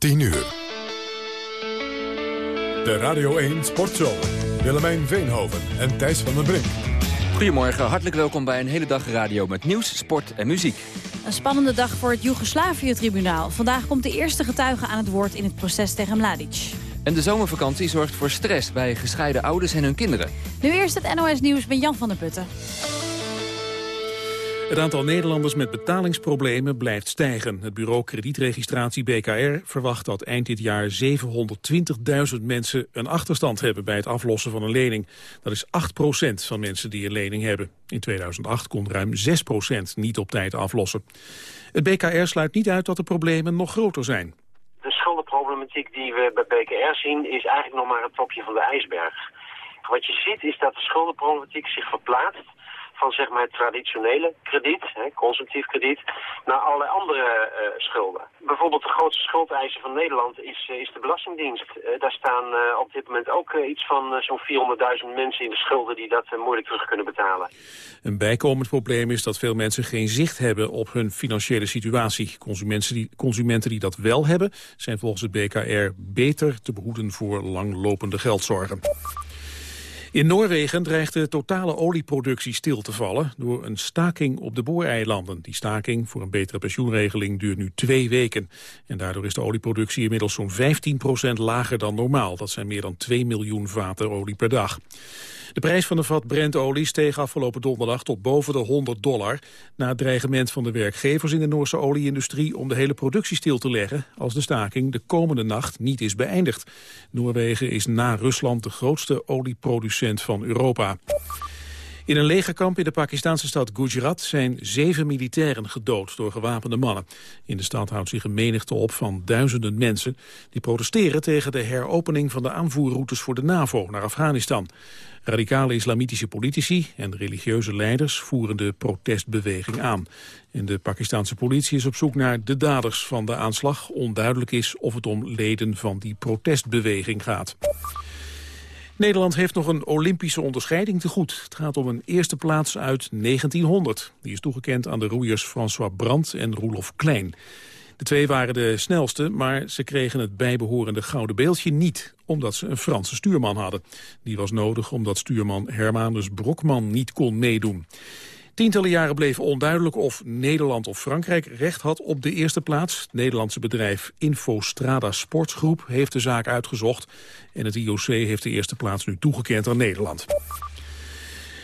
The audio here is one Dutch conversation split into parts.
10 uur. De Radio 1 Sportshow. Willemijn Veenhoven en Thijs van den Brink. Goedemorgen, hartelijk welkom bij een hele dag radio met nieuws, sport en muziek. Een spannende dag voor het Joegoslavië-tribunaal. Vandaag komt de eerste getuige aan het woord in het proces tegen Mladic. En de zomervakantie zorgt voor stress bij gescheiden ouders en hun kinderen. Nu eerst het NOS Nieuws met Jan van der Putten. Het aantal Nederlanders met betalingsproblemen blijft stijgen. Het bureau kredietregistratie BKR verwacht dat eind dit jaar 720.000 mensen een achterstand hebben bij het aflossen van een lening. Dat is 8% van mensen die een lening hebben. In 2008 kon ruim 6% niet op tijd aflossen. Het BKR sluit niet uit dat de problemen nog groter zijn. De schuldenproblematiek die we bij BKR zien is eigenlijk nog maar het topje van de ijsberg. Wat je ziet is dat de schuldenproblematiek zich verplaatst van zeg maar het traditionele krediet, hè, consumptief krediet, naar allerlei andere uh, schulden. Bijvoorbeeld de grootste schuldeiser van Nederland is, uh, is de Belastingdienst. Uh, daar staan op dit moment ook iets van zo'n 400.000 mensen in de schulden die dat moeilijk terug kunnen betalen. Een bijkomend probleem is dat veel mensen geen zicht hebben op hun financiële situatie. Consumenten die, consumenten die dat wel hebben zijn volgens het BKR beter te behoeden voor langlopende geldzorgen. In Noorwegen dreigt de totale olieproductie stil te vallen door een staking op de booreilanden. Die staking voor een betere pensioenregeling duurt nu twee weken. En daardoor is de olieproductie inmiddels zo'n 15% lager dan normaal. Dat zijn meer dan 2 miljoen vaten olie per dag. De prijs van een vat Brentolie steeg afgelopen donderdag tot boven de 100 dollar... na het dreigement van de werkgevers in de Noorse olieindustrie... om de hele productie stil te leggen als de staking de komende nacht niet is beëindigd. Noorwegen is na Rusland de grootste olieproducent van Europa. In een legerkamp in de Pakistanse stad Gujarat zijn zeven militairen gedood door gewapende mannen. In de stad houdt zich een menigte op van duizenden mensen die protesteren tegen de heropening van de aanvoerroutes voor de NAVO naar Afghanistan. Radicale islamitische politici en religieuze leiders voeren de protestbeweging aan. En de Pakistanse politie is op zoek naar de daders van de aanslag. Onduidelijk is of het om leden van die protestbeweging gaat. Nederland heeft nog een Olympische onderscheiding te goed. Het gaat om een eerste plaats uit 1900. Die is toegekend aan de roeiers François Brandt en Roelof Klein. De twee waren de snelste, maar ze kregen het bijbehorende gouden beeldje niet, omdat ze een Franse stuurman hadden. Die was nodig omdat stuurman Hermanus Brokman niet kon meedoen. Tientallen jaren bleef onduidelijk of Nederland of Frankrijk recht had op de eerste plaats. Het Nederlandse bedrijf Infostrada Sportsgroep heeft de zaak uitgezocht. En het IOC heeft de eerste plaats nu toegekend aan Nederland.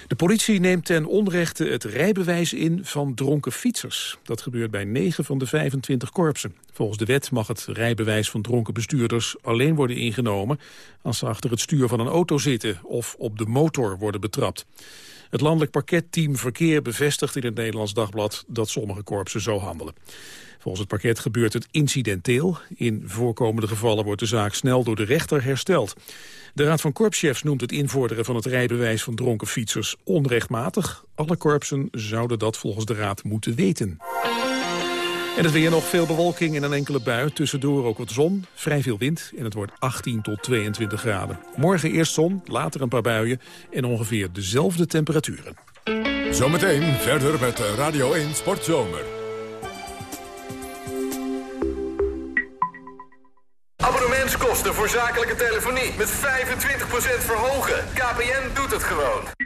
De politie neemt ten onrechte het rijbewijs in van dronken fietsers. Dat gebeurt bij 9 van de 25 korpsen. Volgens de wet mag het rijbewijs van dronken bestuurders alleen worden ingenomen... als ze achter het stuur van een auto zitten of op de motor worden betrapt. Het landelijk parketteam Verkeer bevestigt in het Nederlands Dagblad dat sommige korpsen zo handelen. Volgens het parket gebeurt het incidenteel. In voorkomende gevallen wordt de zaak snel door de rechter hersteld. De Raad van Korpschefs noemt het invorderen van het rijbewijs van dronken fietsers onrechtmatig. Alle korpsen zouden dat volgens de Raad moeten weten. En het weer nog veel bewolking en een enkele bui. Tussendoor ook wat zon, vrij veel wind en het wordt 18 tot 22 graden. Morgen eerst zon, later een paar buien en ongeveer dezelfde temperaturen. Zometeen verder met Radio 1 Sportzomer. Abonnementskosten voor zakelijke telefonie met 25% verhogen. KPN doet het gewoon.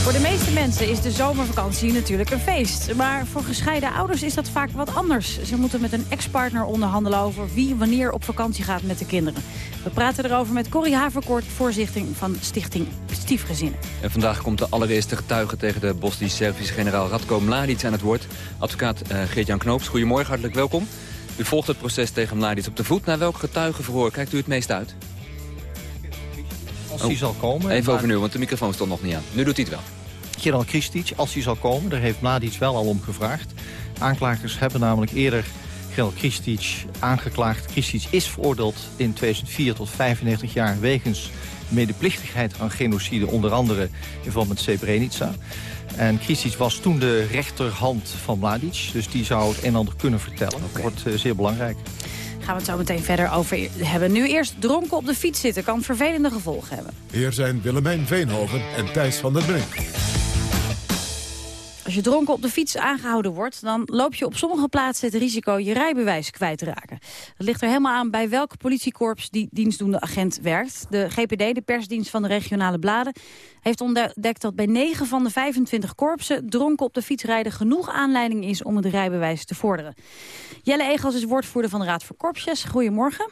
Voor de meeste mensen is de zomervakantie natuurlijk een feest. Maar voor gescheiden ouders is dat vaak wat anders. Ze moeten met een ex-partner onderhandelen over wie wanneer op vakantie gaat met de kinderen. We praten erover met Corrie Haverkoort, voorzichting van Stichting Stiefgezinnen. En vandaag komt de allereerste getuige tegen de Bosnisch-Servische generaal Radko Mladic aan het woord. Advocaat uh, Geert-Jan Knoops, goedemorgen, hartelijk welkom. U volgt het proces tegen Mladic op de voet. Naar welk getuigenverhoor kijkt u het meest uit? Als hij zal komen. Even over nu, want de microfoon stond nog niet aan. Nu doet hij het wel. General Kristic, als hij zal komen, daar heeft Mladic wel al om gevraagd. Aanklagers hebben namelijk eerder General Kristic aangeklaagd. Kristic is veroordeeld in 2004 tot 95 jaar wegens medeplichtigheid aan genocide, onder andere in verband met Srebrenica. En Kristic was toen de rechterhand van Mladic, dus die zou het een en ander kunnen vertellen. Dat wordt uh, zeer belangrijk. Gaan we het zo meteen verder over hebben. Nu eerst dronken op de fiets zitten kan vervelende gevolgen hebben. Hier zijn Willemijn Veenhoven en Thijs van der Brink. Als je dronken op de fiets aangehouden wordt... dan loop je op sommige plaatsen het risico je rijbewijs kwijt te raken. Dat ligt er helemaal aan bij welk politiekorps die dienstdoende agent werkt. De GPD, de persdienst van de regionale bladen... heeft ontdekt dat bij 9 van de 25 korpsen... dronken op de fiets rijden genoeg aanleiding is om het rijbewijs te vorderen. Jelle Egels is woordvoerder van de Raad voor Korpsjes. Goedemorgen.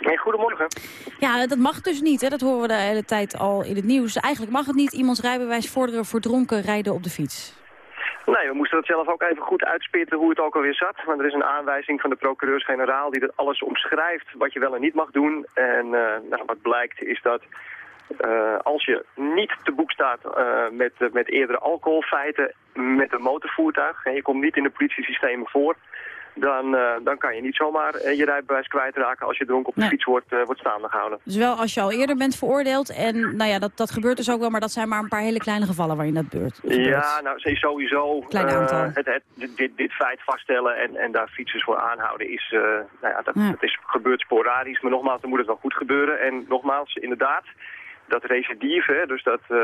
Nee, goedemorgen. Ja, dat mag dus niet. Hè? Dat horen we de hele tijd al in het nieuws. Eigenlijk mag het niet iemands rijbewijs vorderen voor dronken rijden op de fiets. Nee, we moesten het zelf ook even goed uitspitten hoe het ook alweer zat. Want er is een aanwijzing van de procureurs-generaal die dat alles omschrijft wat je wel en niet mag doen. En uh, nou, wat blijkt is dat uh, als je niet te boek staat uh, met, met eerdere alcoholfeiten met een motorvoertuig... en je komt niet in de politiesystemen voor dan, uh, dan kan je niet zomaar uh, je rijbewijs kwijtraken als je dronken op de Nee. fiets wordt, uh, wordt staande gehouden. Dus wel als je al eerder bent veroordeeld. En nou ja, dat, dat gebeurt dus ook wel. Maar dat zijn maar een paar hele kleine gevallen waarin dat gebeurt. Ja, nou ze- sowieso Klein eh, aantal. het, het, dit, dit feit vaststellen en, en daar fietsers voor aanhouden is, eh, nou ja, dat, Ja. dat is gebeurt sporadisch. Maar nogmaals, dan moet het wel goed gebeuren. En nogmaals, inderdaad, dat recidive, hè, dus dat eh,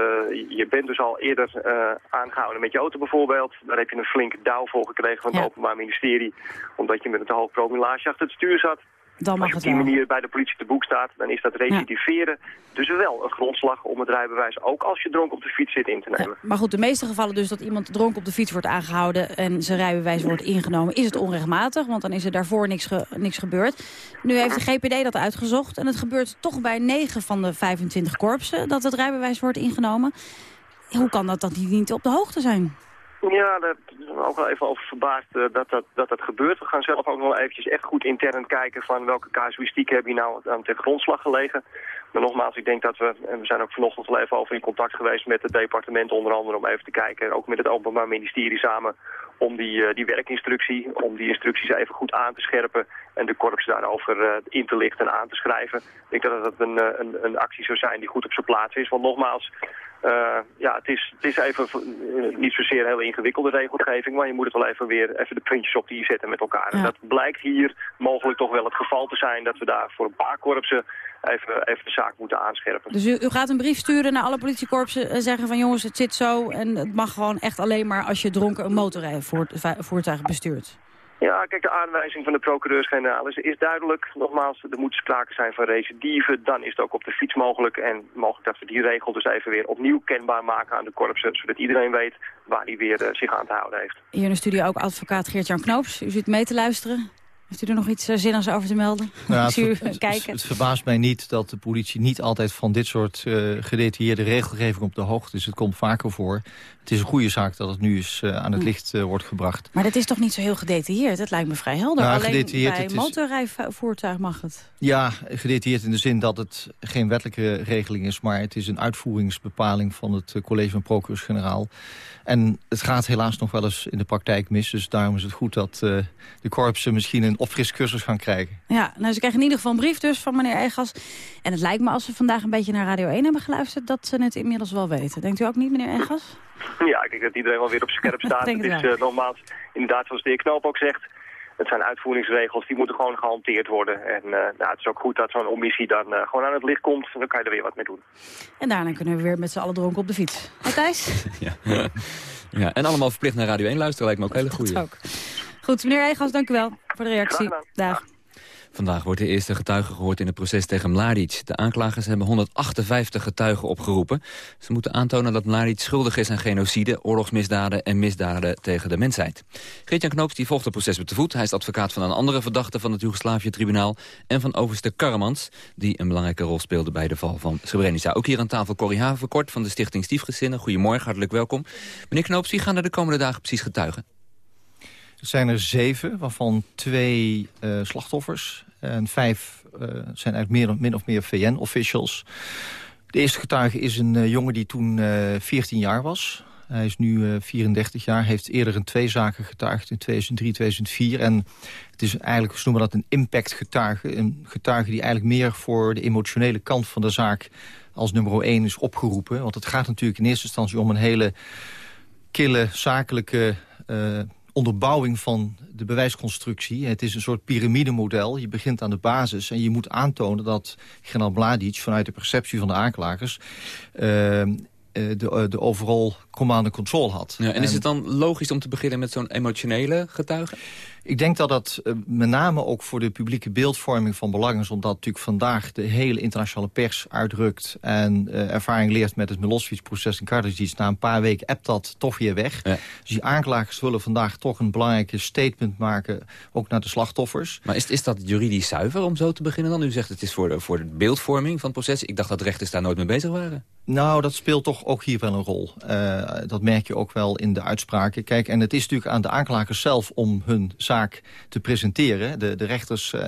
je bent dus al eerder eh, aangehouden met je auto bijvoorbeeld. Daar heb je een flinke douw voor gekregen van het Ja. Openbaar Ministerie. Omdat je met een te hoog promillage achter het stuur zat. Dan mag Als je het op die manier bij de politie te boek staat, dan is dat recidiveren dus wel een grondslag om het rijbewijs, ook als je dronken op de fiets zit, in te Ja, nemen. maar goed, de meeste gevallen dus dat iemand dronken op de fiets wordt aangehouden... en zijn rijbewijs wordt ingenomen, is het onrechtmatig. Want dan is er daarvoor niks, ge- niks gebeurd. Nu heeft de GPD dat uitgezocht. En het gebeurt toch bij 9 van de 25 korpsen dat het rijbewijs wordt ingenomen. Hoe kan dat dat die niet op de hoogte zijn? Ja, daar zijn we ook wel even over verbaasd eh, dat, dat, dat dat gebeurt. We gaan zelf ook nog wel eventjes echt goed intern kijken van welke casuïstiek heb je nou aan ten grondslag gelegen. Maar nogmaals, ik denk dat we, en we zijn ook vanochtend wel even over in contact geweest met het departement onder andere om even te kijken, ook met het Openbaar Ministerie samen, om die, eh, die werkinstructie, om die instructies even goed aan te scherpen en de korps daarover eh, in te lichten en aan te schrijven. Ik denk dat dat een, eh, een, een actie zou zijn die goed op zijn plaats is. Want nogmaals, ja, het is, het is even niet zozeer hele ingewikkelde regelgeving, maar je moet het wel even weer even de puntjes op die zetten met elkaar. En dat blijkt hier mogelijk toch wel het geval te zijn dat we daar voor een paar korpsen even, even de zaak moeten aanscherpen. Dus u, u gaat een brief sturen naar alle politiekorpsen en zeggen van... jongens, het zit zo en het mag gewoon echt alleen maar... als je dronken een motorrijvoertuig bestuurt. Ja, kijk, de aanwijzing van de procureurs-generaal is, is duidelijk. Nogmaals, er moet sprake zijn van recidive. Dan is het ook op de fiets mogelijk. En mogelijk dat we die regel dus even weer opnieuw kenbaar maken aan de korpsen. Zodat iedereen weet waar hij weer eh, zich aan te houden heeft. Hier in de studio ook advocaat Geert-Jan Knoops. U zit mee te luisteren. Heeft u er nog iets uh, zinnigs over te melden? Nou, u het, het- kijken. het verbaast mij niet dat de politie niet altijd van dit soort eh, gedetailleerde regelgeving op de hoogte is. Het komt vaker voor. Het is een goede zaak dat het nu eens eh, aan het Hm. licht eh, wordt gebracht. Maar dat is toch niet zo heel gedetailleerd? Het lijkt me vrij helder. Nou, Alleen gedetailleerd, bij is- motorrijvoertuig mag het. Ja, gedetailleerd in de zin dat het geen wettelijke regeling is... maar het is een uitvoeringsbepaling van het eh, college van procureurs-generaal. En het gaat helaas nog wel eens in de praktijk mis. Dus daarom is het goed dat eh, de korpsen misschien een opfriscursus gaan krijgen. Ja, nou, ze krijgen in ieder geval een brief dus van meneer Egas. En het lijkt me als ze vandaag een beetje naar Radio 1 hebben geluisterd... dat ze het inmiddels wel weten. Denkt u ook niet, meneer Egas? Ja, ik denk dat iedereen wel weer op scherp staat. Het is wel. eh, nogmaals, inderdaad zoals de heer Knoop ook zegt... Het zijn uitvoeringsregels, die moeten gewoon gehanteerd worden. En eh, nou, het is ook goed dat zo'n omissie dan eh, gewoon aan het licht komt. En dan kan je er weer wat mee doen. En daarna kunnen we weer met z'n allen dronken op de fiets. Thijs? Ja. ja, en allemaal verplicht naar Radio 1 luisteren lijkt me ook een hele ook. Goed, meneer Egas, dank u wel voor de reactie. Dag. Vandaag wordt de eerste getuige gehoord in het proces tegen Mladic. De aanklagers hebben 158 getuigen opgeroepen. Ze moeten aantonen dat Mladic schuldig is aan genocide, oorlogsmisdaden en misdaden tegen de mensheid. Geert-Jan Knoops die volgt het proces op de voet. Hij is advocaat van een andere verdachte van het Joegoslavië-tribunaal... en van overste Karremans, die een belangrijke rol speelde bij de val van Srebrenica. Ook hier aan tafel Corrie Haverkort van de Stichting Stiefgezinnen. Goedemorgen, hartelijk welkom. Meneer Knoops, wie gaan er de komende dagen precies getuigen? Er zijn er zeven, waarvan twee uh, slachtoffers. En vijf uh, zijn eigenlijk meer, min of meer VN-officials. De eerste getuige is een uh, jongen die toen 14 jaar was. Hij is nu 34 jaar, heeft eerder in twee zaken getuigd in 2003, 2004. En het is eigenlijk, ze noemen dat een impact-getuige. Een getuige die eigenlijk meer voor de emotionele kant van de zaak als nummer 1 is opgeroepen. Want het gaat natuurlijk in eerste instantie om een hele kille, zakelijke onderbouwing van de bewijsconstructie. Het is een soort piramidemodel. Je begint aan de basis en je moet aantonen dat generaal Mladic... vanuit de perceptie van de aanklagers... Uh, de, de overal command and control had. Ja, en is het dan logisch om te beginnen met zo'n emotionele getuige? Ik denk dat dat uh, met name ook voor de publieke beeldvorming van belang is... omdat natuurlijk vandaag de hele internationale pers uitdrukt... en uh, ervaring leert met het Milosevic-proces in Karadzic. Na een paar weken appt dat toch weer weg. Ja. Dus die aanklagers willen vandaag toch een belangrijke statement maken... ook naar de slachtoffers. Maar is, is dat juridisch zuiver om zo te beginnen dan? U zegt het is voor de, voor de beeldvorming van het proces. Ik dacht dat rechters daar nooit mee bezig waren. Nou, dat speelt toch ook hier wel een rol. Uh, dat merk je ook wel in de uitspraken. Kijk, en het is natuurlijk aan de aanklagers zelf om hun te presenteren. De, de rechters uh,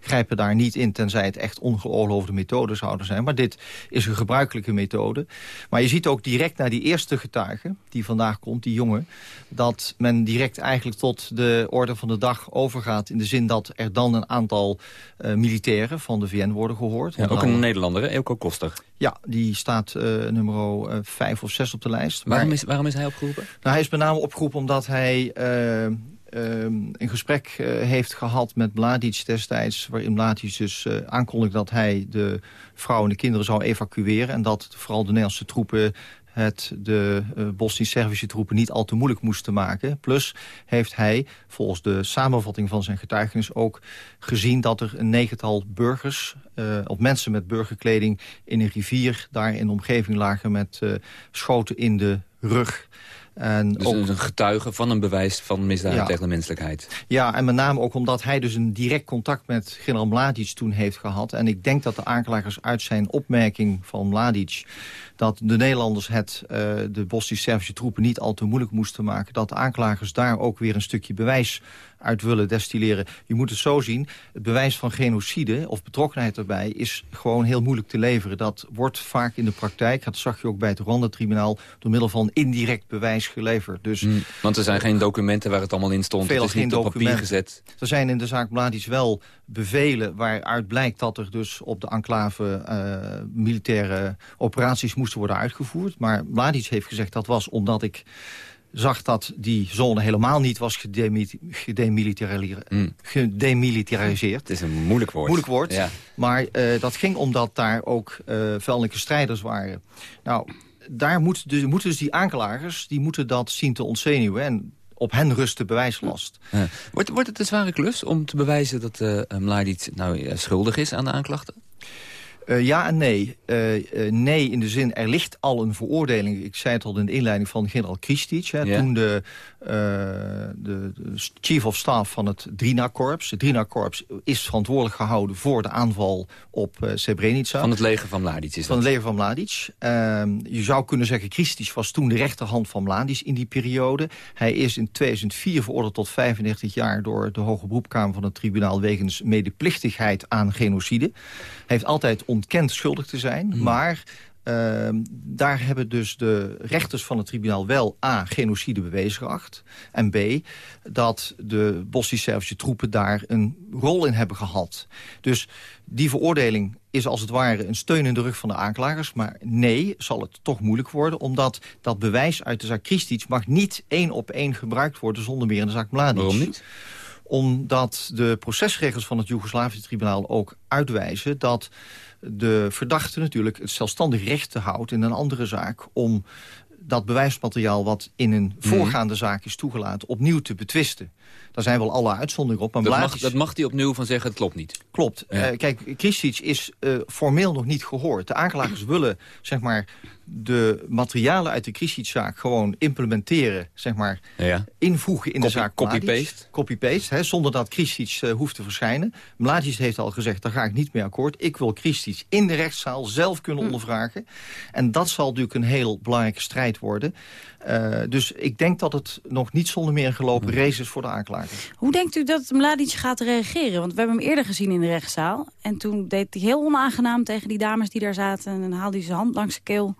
grijpen daar niet in, tenzij het echt ongeoorloofde methoden zouden zijn. Maar dit is een gebruikelijke methode. Maar je ziet ook direct naar die eerste getuige, die vandaag komt, die jongen... dat men direct eigenlijk tot de orde van de dag overgaat... in de zin dat er dan een aantal uh, militairen van de VN worden gehoord. Ja, ook een Nederlander, Elko Koster. Ja, die staat uh, nummer vijf of zes op de lijst. Waarom, maar, is, waarom is hij opgeroepen? Nou, hij is met name opgeroepen omdat hij uh, een gesprek heeft gehad met Mladic destijds... waarin Mladic dus aankondigde dat hij de vrouwen en de kinderen zou evacueren... en dat vooral de Nederlandse troepen het de uh, Bosnisch-Servische troepen niet al te moeilijk moesten maken. Plus heeft hij, volgens de samenvatting van zijn getuigenis... ook gezien dat er een negental burgers, uh, of mensen met burgerkleding... in een rivier daar in de omgeving lagen met uh, schoten in de rug... En dus ook, een getuige van een bewijs van misdaad ja, tegen de menselijkheid. Ja, en met name ook omdat hij dus een direct contact met generaal Mladic toen heeft gehad. En ik denk dat de aanklagers uit zijn opmerking van Mladic dat de Nederlanders het, uh, de Bosnisch-Servische troepen niet al te moeilijk moesten maken. Dat de aanklagers daar ook weer een stukje bewijs uit willen destilleren. Je moet het zo zien, het bewijs van genocide of betrokkenheid erbij... is gewoon heel moeilijk te leveren. Dat wordt vaak in de praktijk, dat zag je ook bij het Rwanda-tribunaal... door middel van indirect bewijs geleverd. Dus, mm, want er zijn geen documenten waar het allemaal in stond. Veel het is niet op papier gezet. Er zijn in de zaak Mladic wel bevelen waaruit blijkt dat er dus op de enclave uh, militaire operaties moesten worden uitgevoerd. Maar Mladic heeft gezegd dat was omdat ik zag dat die zone helemaal niet was gedemilitariseerd. Mm. gedemilitariseerd. Het is een moeilijk woord. Moeilijk woord. Ja. Maar uh, dat ging omdat daar ook uh, strijders waren. Nou, daar moet dus, moeten dus die aanklagers die moeten dat zien te ontzenuwen. En op hen rust de bewijslast. Ja. Wordt, wordt het een zware klus om te bewijzen dat uh, Mladic nou, schuldig is aan de aanklachten? Uh, ja en nee. Uh, uh, nee in de zin, er ligt al een veroordeling. Ik zei het al in de inleiding van generaal Kristic. Hè, ja. Toen de, de, de, chief of staff van het Drina-korps... Het Drina-korps is verantwoordelijk gehouden voor de aanval op Srebrenica. Van het leger van Mladic is Van het leger van Mladic. Ehm, je zou kunnen zeggen, Kristic was toen de rechterhand van Mladic in die periode. Hij is in 2004 veroordeeld tot 35 jaar... door de Hoge Beroepkamer van het tribunaal... wegens medeplichtigheid aan genocide. Hij heeft altijd ontkend schuldig te zijn. Mm. Maar uh, daar hebben dus de rechters van het tribunaal wel A, genocide bewezen geacht. En B, dat de Bosnisch-Servische troepen daar een rol in hebben gehad. Dus die veroordeling is als het ware een steun in de rug van de aanklagers. Maar nee, zal het toch moeilijk worden. Omdat dat bewijs uit de zaak Kristic mag niet één op één gebruikt worden... zonder meer in de zaak Mladic. Waarom niet? Omdat de procesregels van het Joegoslavische tribunaal ook uitwijzen... dat de verdachte natuurlijk het zelfstandig recht houdt in een andere zaak... om dat bewijsmateriaal wat in een voorgaande zaak is toegelaten... opnieuw te betwisten. Daar zijn wel alle uitzonderingen op. Maar Dat mag, dat mag hij opnieuw van zeggen, het klopt niet. Klopt. Ja. Eh, kijk, Kristic is eh, formeel nog niet gehoord. De aanklagers willen zeg maar, de materialen uit de Kristic-zaak gewoon implementeren. Zeg maar, Ja. invoegen in Copy- de zaak copy-paste. Copy-paste, zonder dat Kristic eh, hoeft te verschijnen. Mladic heeft al gezegd, daar ga ik niet mee akkoord. Ik wil Kristic in de rechtszaal zelf kunnen ondervragen. En dat zal natuurlijk een heel belangrijke strijd worden. Eh, dus ik denk dat het nog niet zonder meer een gelopen race is voor de aanklager. Hoe denkt u dat Mladic gaat reageren? Want we hebben hem eerder gezien in de rechtszaal. En toen deed hij heel onaangenaam tegen die dames die daar zaten. En haalde hij zijn hand langs zijn keel.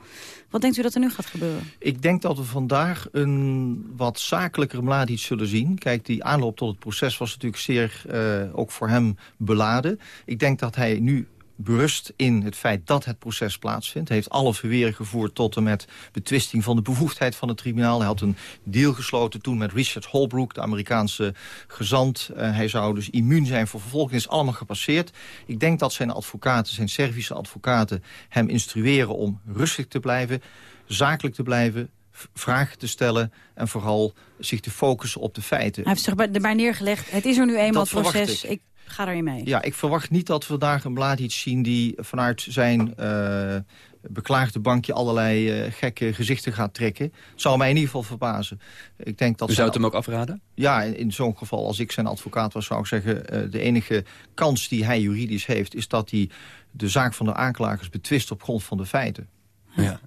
Wat denkt u dat er nu gaat gebeuren? Ik denk dat we vandaag een wat zakelijker Mladic zullen zien. Kijk, die aanloop tot het proces was natuurlijk zeer eh, ook voor hem beladen. Ik denk dat hij nu berust in het feit dat het proces plaatsvindt. Hij heeft alle verweren gevoerd tot en met betwisting van de bevoegdheid van het tribunaal. Hij had een deal gesloten toen met Richard Holbrooke, de Amerikaanse gezant. Eh, hij zou dus immuun zijn voor vervolging. is allemaal gepasseerd. Ik denk dat zijn advocaten, zijn Servische advocaten... hem instrueren om rustig te blijven, zakelijk te blijven... vragen te stellen en vooral zich te focussen op de feiten. Hij heeft zich bij- erbij neergelegd. Het is er nu eenmaal Dat proces. ik. Ik ga erin mee. Ja, ik verwacht niet dat we vandaag een Mladic zien... die vanuit zijn eh, beklaagde bankje allerlei eh, gekke gezichten gaat trekken. Zou mij in ieder geval verbazen. Ik denk dat U zou het hem ook afraden? Ja, in, in zo'n geval, als ik zijn advocaat was, zou ik zeggen... eh, de enige kans die hij juridisch heeft... is dat hij de zaak van de aanklagers betwist op grond van de feiten. Ja.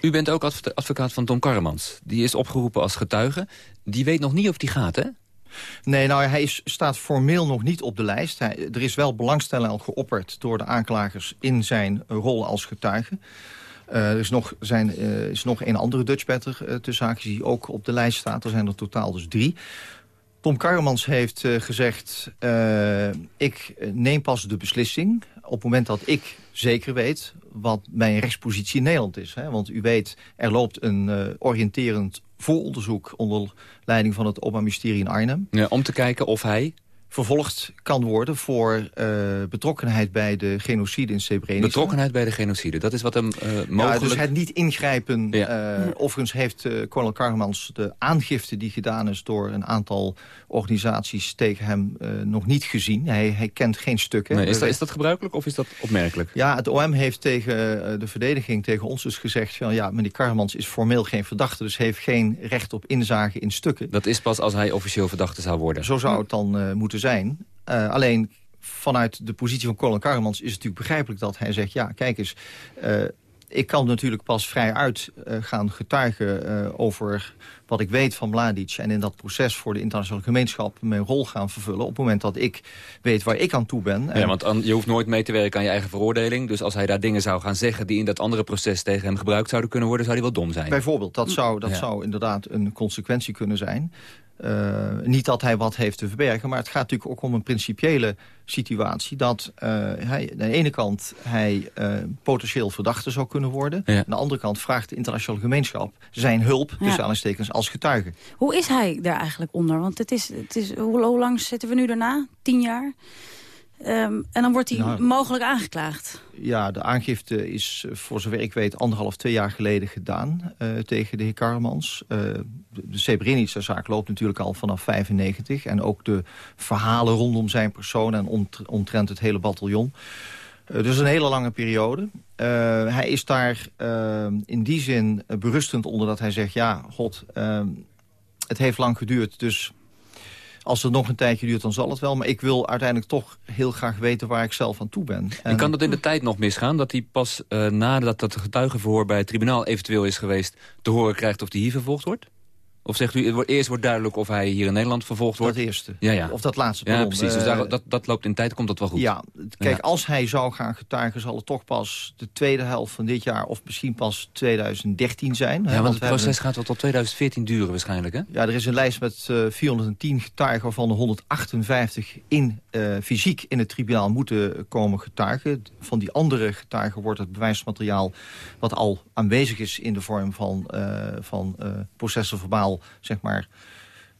U bent ook adv- advocaat van Tom Karremans. Die is opgeroepen als getuige. Die weet nog niet of die gaat, hè? Nee, nou, hij staat formeel nog niet op de lijst. Hij, er is wel belangstelling al geopperd door de aanklagers in zijn eh, rol als getuige. Eh, er is nog, zijn, eh, is nog een andere Dutchbatter uh, tussen haakjes die ook op de lijst staat. Er zijn er totaal dus drie. Tom Karremans heeft eh, gezegd... eh, ik neem pas de beslissing op het moment dat ik zeker weet... wat mijn rechtspositie in Nederland is. Hè? Want u weet, er loopt een eh, oriënterend vooronderzoek... onder leiding van het Openbaar Ministerie in Arnhem. Ja, om te kijken of hij... Vervolgd kan worden voor uh, betrokkenheid bij de genocide in Srebrenica. Betrokkenheid bij de genocide, dat is wat hem uh, mogelijk... Ja, dus het niet ingrijpen. Ja. Uh, overigens heeft Colonel Karmans de aangifte die gedaan is... door een aantal organisaties tegen hem nog niet gezien. Hij, hij kent geen stukken. Nee, is, dat, is dat gebruikelijk of is dat opmerkelijk? Ja, het OM heeft tegen de verdediging, tegen ons dus gezegd... Van, ja, meneer Karmans is formeel geen verdachte... dus heeft geen recht op inzage in stukken. Dat is pas als hij officieel verdachte zou worden. Zo zou het dan uh, moeten zijn. Uh, alleen vanuit de positie van Colin Karremans is het natuurlijk begrijpelijk dat hij zegt... ja, kijk eens, uh, ik kan natuurlijk pas vrij uit uh, gaan getuigen over wat ik weet van Mladic... en in dat proces voor de internationale gemeenschap mijn rol gaan vervullen... op het moment dat ik weet waar ik aan toe ben. Ja, want an, je hoeft nooit mee te werken aan je eigen veroordeling. Dus als hij daar dingen zou gaan zeggen die in dat andere proces tegen hem gebruikt zouden kunnen worden... zou hij wel dom zijn. Bijvoorbeeld, dat zou, dat ja. zou inderdaad een consequentie kunnen zijn... Uh, niet dat hij wat heeft te verbergen, maar het gaat natuurlijk ook om een principiële situatie... dat uh, hij aan de ene kant hij uh, potentieel verdachte zou kunnen worden. Ja. Aan de andere kant vraagt de internationale gemeenschap zijn hulp, ja. tussen aanstekens, als getuige. Hoe is hij daar eigenlijk onder? Want het is, het is, hoe, hoe lang zitten we nu daarna? Tien jaar? Um, en dan wordt hij nou, mogelijk aangeklaagd. Ja, de aangifte is voor zover ik weet anderhalf, twee jaar geleden gedaan uh, tegen de heer Karremans. Uh, de, de Srebrenica-zaak loopt natuurlijk al vanaf 95. En ook de verhalen rondom zijn persoon en ont omtrent het hele bataljon. Uh, dus een hele lange periode. hij is daar in die zin berustend onder dat hij zegt... ja, god, het heeft lang geduurd, dus als het nog een tijdje duurt, dan zal het wel. Maar ik wil uiteindelijk toch heel graag weten waar ik zelf aan toe ben. En, en kan dat in de tijd nog misgaan? Dat hij pas uh, nadat dat getuigenverhoor bij het tribunaal eventueel is geweest... te horen krijgt of hij hier vervolgd wordt? Of zegt u, het wordt, eerst wordt duidelijk of hij hier in Nederland vervolgd wordt? Dat eerste. Ja, ja. Of dat laatste, pardon. Ja, precies. Dus daar, dat, dat loopt in tijd, komt dat wel goed. Ja, kijk, ja. als hij zou gaan getuigen... zal het toch pas de tweede helft van dit jaar... of misschien pas 2013 zijn. Ja, want, want het proces gaat wel tot 2014 duren waarschijnlijk, hè? Ja, er is een lijst met uh, 410 getuigen... waarvan de 158 in, uh, fysiek in het tribunaal moeten komen getuigen. Van die andere getuigen wordt het bewijsmateriaal... wat al aanwezig is in de vorm van, uh, van processen verbaal zeg maar,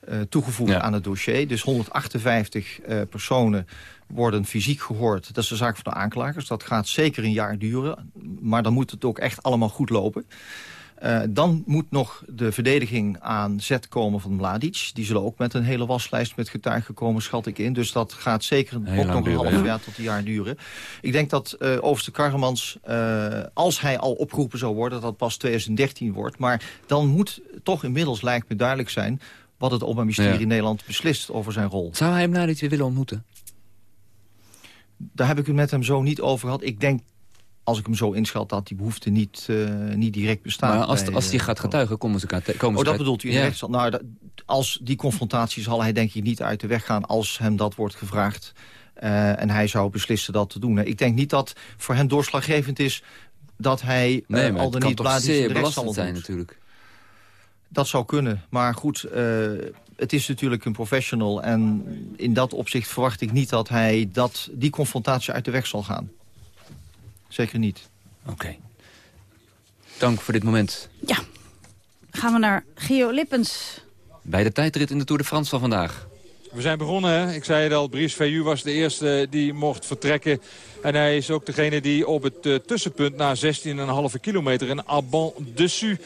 uh, toegevoegd ja. aan het dossier. Dus 158 uh, personen worden fysiek gehoord. Dat is de zaak van de aanklagers. Dat gaat zeker een jaar duren. Maar dan moet het ook echt allemaal goed lopen. Uh, dan moet nog de verdediging aan zet komen van Mladic. Die zullen ook met een hele waslijst met getuigen komen, schat ik in. Dus dat gaat zeker ook nog een half jaar tot een jaar duren. Ik denk dat uh, overste Karremans, uh, als hij al opgeroepen zou worden... dat pas 2013 wordt. Maar dan moet toch inmiddels, lijkt me duidelijk zijn... wat het Openbaar Ministerie ja. in Nederland beslist over zijn rol. Zou hij Mladic weer willen ontmoeten? Daar heb ik het met hem zo niet over gehad. Ik denk als ik hem zo inschat, dat die behoefte niet, uh, niet direct bestaat. Maar als, bij, als die gaat getuigen, komen ze, komen ze Oh, dat bedoelt u in ja. Nou, dat, als die confrontatie zal hij denk ik niet uit de weg gaan... als hem dat wordt gevraagd. Uh, en hij zou beslissen dat te doen. Ik denk niet dat voor hem doorslaggevend is... dat hij nee, al dan niet Mladic zeer belastend zijn natuurlijk. Dat zou kunnen. Maar goed, het is natuurlijk een professional. En in dat opzicht verwacht ik niet dat hij dat, die confrontatie uit de weg zal gaan. Zeker niet. Oké. Okay. Dank voor dit moment. Ja. Gaan we naar Gio Lippens. Bij de tijdrit in de Tour de France van vandaag. We zijn begonnen, hè? ik zei het al, Brice Veillu was de eerste die mocht vertrekken. En hij is ook degene die op het uh, tussenpunt na 16,5 kilometer een abon dessus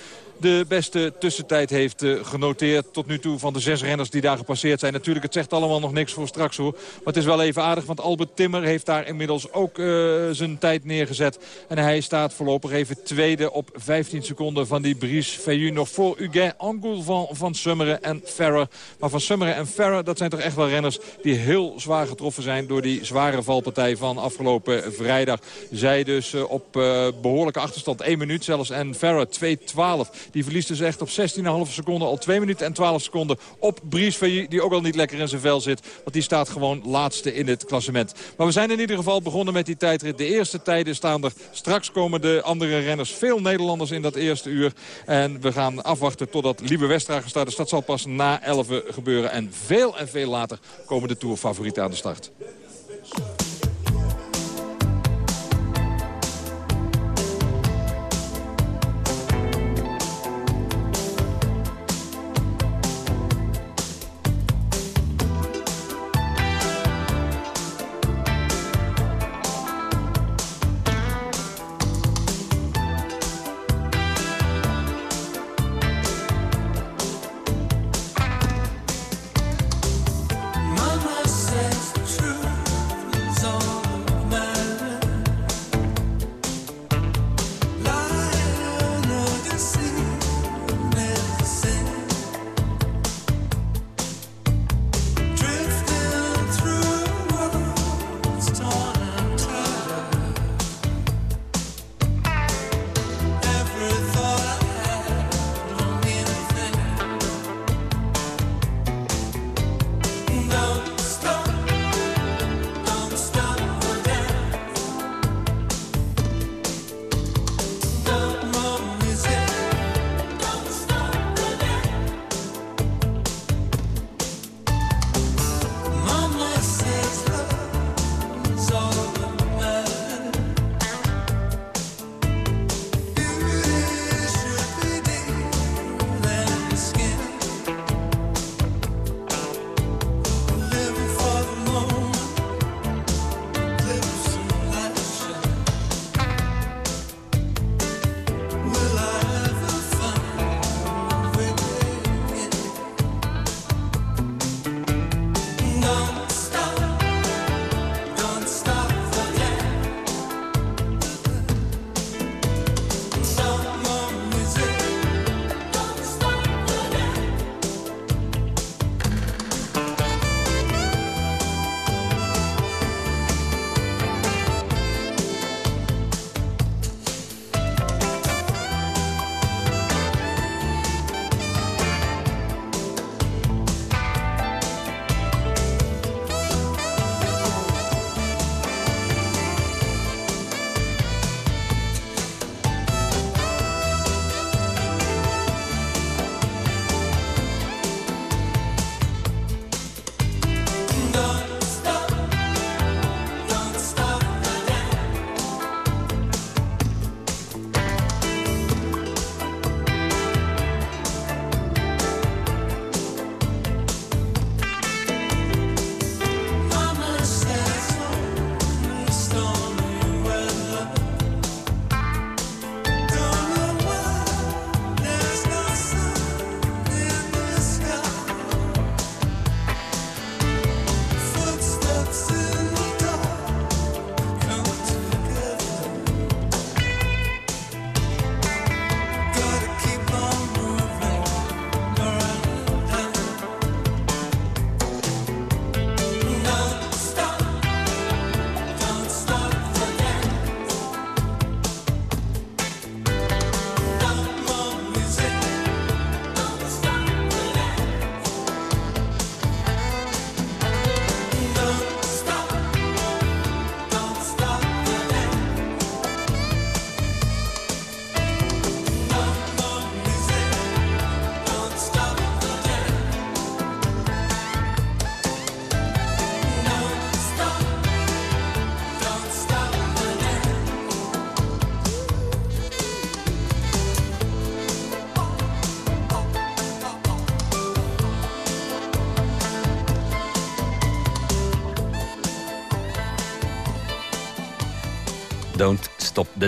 de beste tussentijd heeft uh, genoteerd tot nu toe van de zes renners die daar gepasseerd zijn. Natuurlijk, het zegt allemaal nog niks voor straks hoor. Maar het is wel even aardig, want Albert Timmer heeft daar inmiddels ook uh, zijn tijd neergezet. En hij staat voorlopig even tweede op 15 seconden van die Brice Veillu. Nog voor Huguin Angoul van Summeren en Ferrer. Maar Van Summeren en Ferrer, dat zijn toch echt wel renners die heel zwaar getroffen zijn door die zware valpartij van afgelopen vrijdag. Zij dus uh, op behoorlijke achterstand 1 minuut zelfs en Ferrer 2-12. Die verliest dus echt op 16,5 seconden al 2 minuten en 12 seconden op Brice Die ook al niet lekker in zijn vel zit. Want die staat gewoon laatste in het klassement. Maar we zijn in ieder geval begonnen met die tijdrit. De eerste tijden staan er. Straks komen de andere renners. Veel Nederlanders in dat eerste uur. En we gaan afwachten totdat Liebe Westra gestart is. Dat zal pas na 11 gebeuren. En veel en veel later komen de Tourfavorieten aan de start.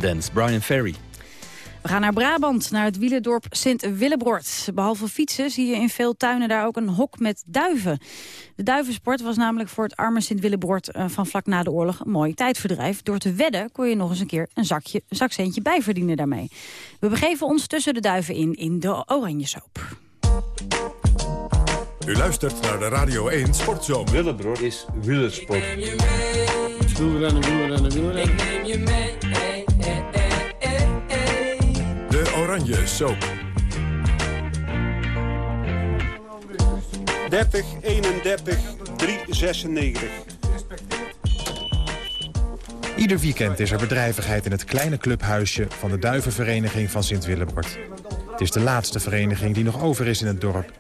The Dance. Brian Ferry. We gaan naar Brabant, naar het wielendorp Sint-Willebroord. Behalve fietsen zie je in veel tuinen daar ook een hok met duiven. De duivensport was namelijk voor het arme Sint-Willebroord eh, van vlak na de oorlog een mooi tijdverdrijf. Door te wedden kon je nog eens een keer een, zakje, een zakcentje bijverdienen daarmee. We begeven ons tussen de duiven in, in de oranje soap. U luistert naar de Radio 1 Sportzomer. Willebroord is wielersport. Wielrennen, wielrennen, wielrennen. De oranje soap. 30, 31, 3, 96. Ieder weekend is er bedrijvigheid in het kleine clubhuisje van de Duivenvereniging van Sint-Willebord. Het is de laatste vereniging die nog over is in het dorp.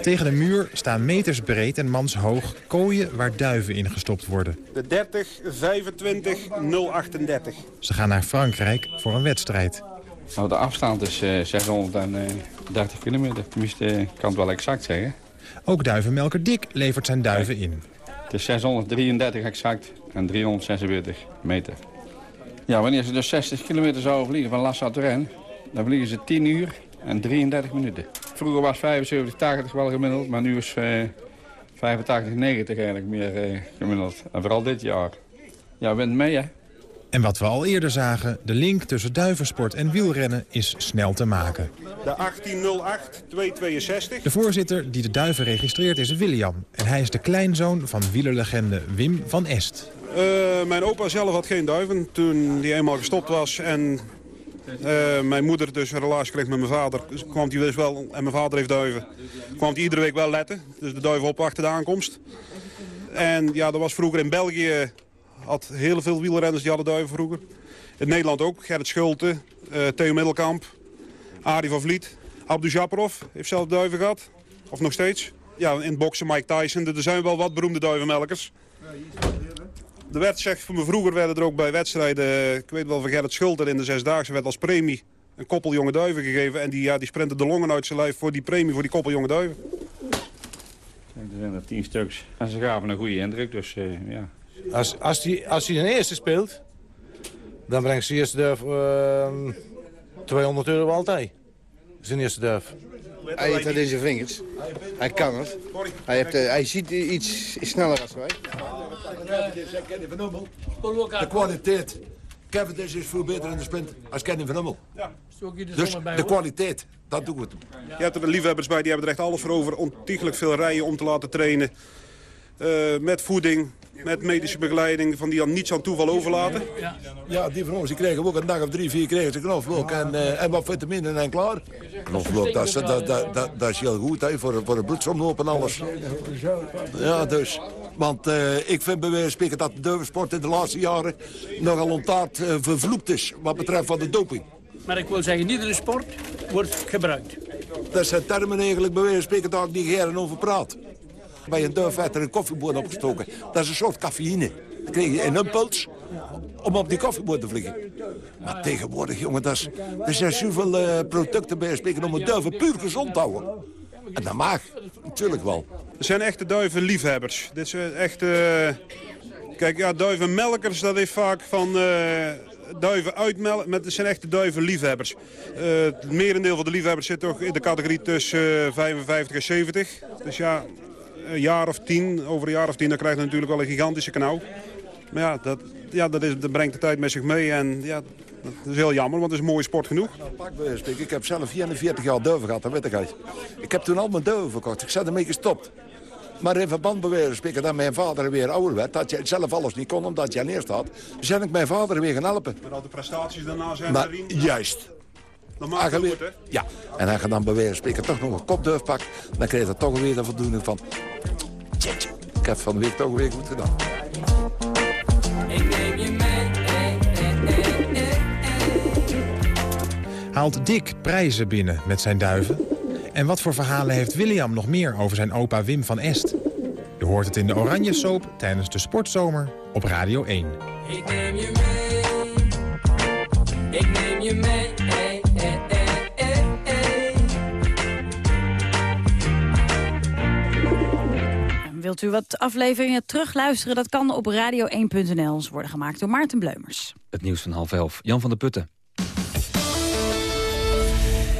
Tegen de muur staan meters breed en manshoog kooien waar duiven in gestopt worden. De 30, 25, 038. Ze gaan naar Frankrijk voor een wedstrijd. Nou, de afstand is uh, 630 kilometer. Tenminste, ik kan het wel exact zeggen. Ook duivenmelker Dick levert zijn duiven in. Het is 633 exact en 346 meter. Ja, wanneer ze dus 60 kilometer zouden vliegen van Lassa Touraine... dan vliegen ze 10 uur en 33 minuten. Vroeger was 75, 80 wel gemiddeld, maar nu is uh, 85, 90 eigenlijk meer uh, gemiddeld. En vooral dit jaar. Ja, bent mee, hè? En wat we al eerder zagen, de link tussen duivensport en wielrennen is snel te maken. De 1808-262. De voorzitter die de duiven registreert is William. En hij is de kleinzoon van wielerlegende Wim van Est. Uh, mijn opa zelf had geen duiven toen hij eenmaal gestopt was. En uh, mijn moeder dus een relatie kreeg met mijn vader. Dus kwam hij dus wel, en mijn vader heeft duiven. Kwam hij iedere week wel letten. Dus de duiven opwachten de aankomst. En ja, dat was vroeger in België had heel veel wielrenners die hadden duiven vroeger. In Nederland ook. Gerrit Schulte, uh, Theo Middelkamp, Arie van Vliet. Abdu Japarov heeft zelf duiven gehad. Of nog steeds. Ja, in het boksen Mike Tyson. Er zijn wel wat beroemde duivenmelkers. Er werd, zeg, van me vroeger werden er ook bij wedstrijden... Ik weet wel van Gerrit Schulte in de Zesdaagse werd als premie een koppel jonge duiven gegeven. En die, ja, die sprinten de longen uit zijn lijf voor die premie, voor die koppel jonge duiven. Er zijn er tien stuks. En ze gaven een goede indruk, dus uh, ja, als, als, die, als hij een eerste speelt, dan brengt zijn eerste durf uh, 200 euro altijd. Zijn eerste durf. Hij heeft dat in zijn vingers. Hij kan het. Hij, heeft, uh, hij ziet iets sneller als wij. De kwaliteit. Cavendish is veel beter in de sprint als Kenny van Hummel. Dus de kwaliteit, dat doen we. Je hebt er liefhebbers bij, die hebben er echt alles voor over. Ontiegelijk veel rijden om te laten trainen. Uh, met voeding, met medische begeleiding, van die dan niets aan toeval overlaten? Ja, die van ons die kregen ook een dag of drie, vier kregen ze knoflook en, uh, en wat vitamine en klaar. Knoflook, dat, dat, dat, dat, dat is heel goed hè, voor, voor de bloedsomloop en alles. Ja, dus. Want uh, ik vind bij wijze van spreken dat de duivensport in de laatste jaren nogal ontaard uh, vervloekt is wat betreft van de doping. Maar ik wil zeggen, iedere sport wordt gebruikt. Dat zijn termen eigenlijk bij wijze van spreken daar ik niet geren over praat. Bij een duif werd er een koffieboord opgestoken. Dat is een soort cafeïne. Dan kreeg je een impuls om op die koffieboord te vliegen. Maar tegenwoordig, jongen, dat is, er zijn zoveel uh, producten bij spreken om een duiven puur gezond te houden. En dat mag, natuurlijk wel. Er zijn echte duivenliefhebbers. Dit zijn echte... Kijk, ja, duivenmelkers, dat is vaak van... Uh, duiven uitmelken, met, het zijn echte duivenliefhebbers. Het merendeel van de liefhebbers zit toch in de categorie tussen uh, 55 en 70. Dus ja, een jaar of tien, over een jaar of tien, dan krijg je natuurlijk wel een gigantische knauw. Maar ja, dat, ja dat, is, dat brengt de tijd met zich mee en ja, dat is heel jammer, want het is een mooie sport genoeg. Nou, pak ik heb zelf 44 jaar duiven gehad, dat weet ik uit. Ik heb toen al mijn duiven verkocht, ik zat ermee gestopt. Maar in verband beweren spreken dat mijn vader weer ouder werd... dat je zelf alles niet kon omdat je aan eerst had... dus heb ik mijn vader weer gaan helpen. Maar al de prestaties daarna zijn maar, erin. Juist. Het goed, hè? Ja, en als je dan bij wijze spreken toch nog een kopdurf pakt... dan krijg je toch weer de voldoening van... Tjetje, ik heb van de week toch weer goed gedaan. Ik neem je mee. Haalt Dick prijzen binnen met zijn duiven? En wat voor verhalen heeft William nog meer over zijn opa Wim van Est? Je hoort het in de Oranje Soap tijdens de Sportzomer op Radio 1. Ik neem je mee. Ik neem je mee. Wilt u wat afleveringen terugluisteren? Dat kan op radio1.nl. Ze worden gemaakt door Maarten Bleumers. Het nieuws van half elf. Jan van der Putten.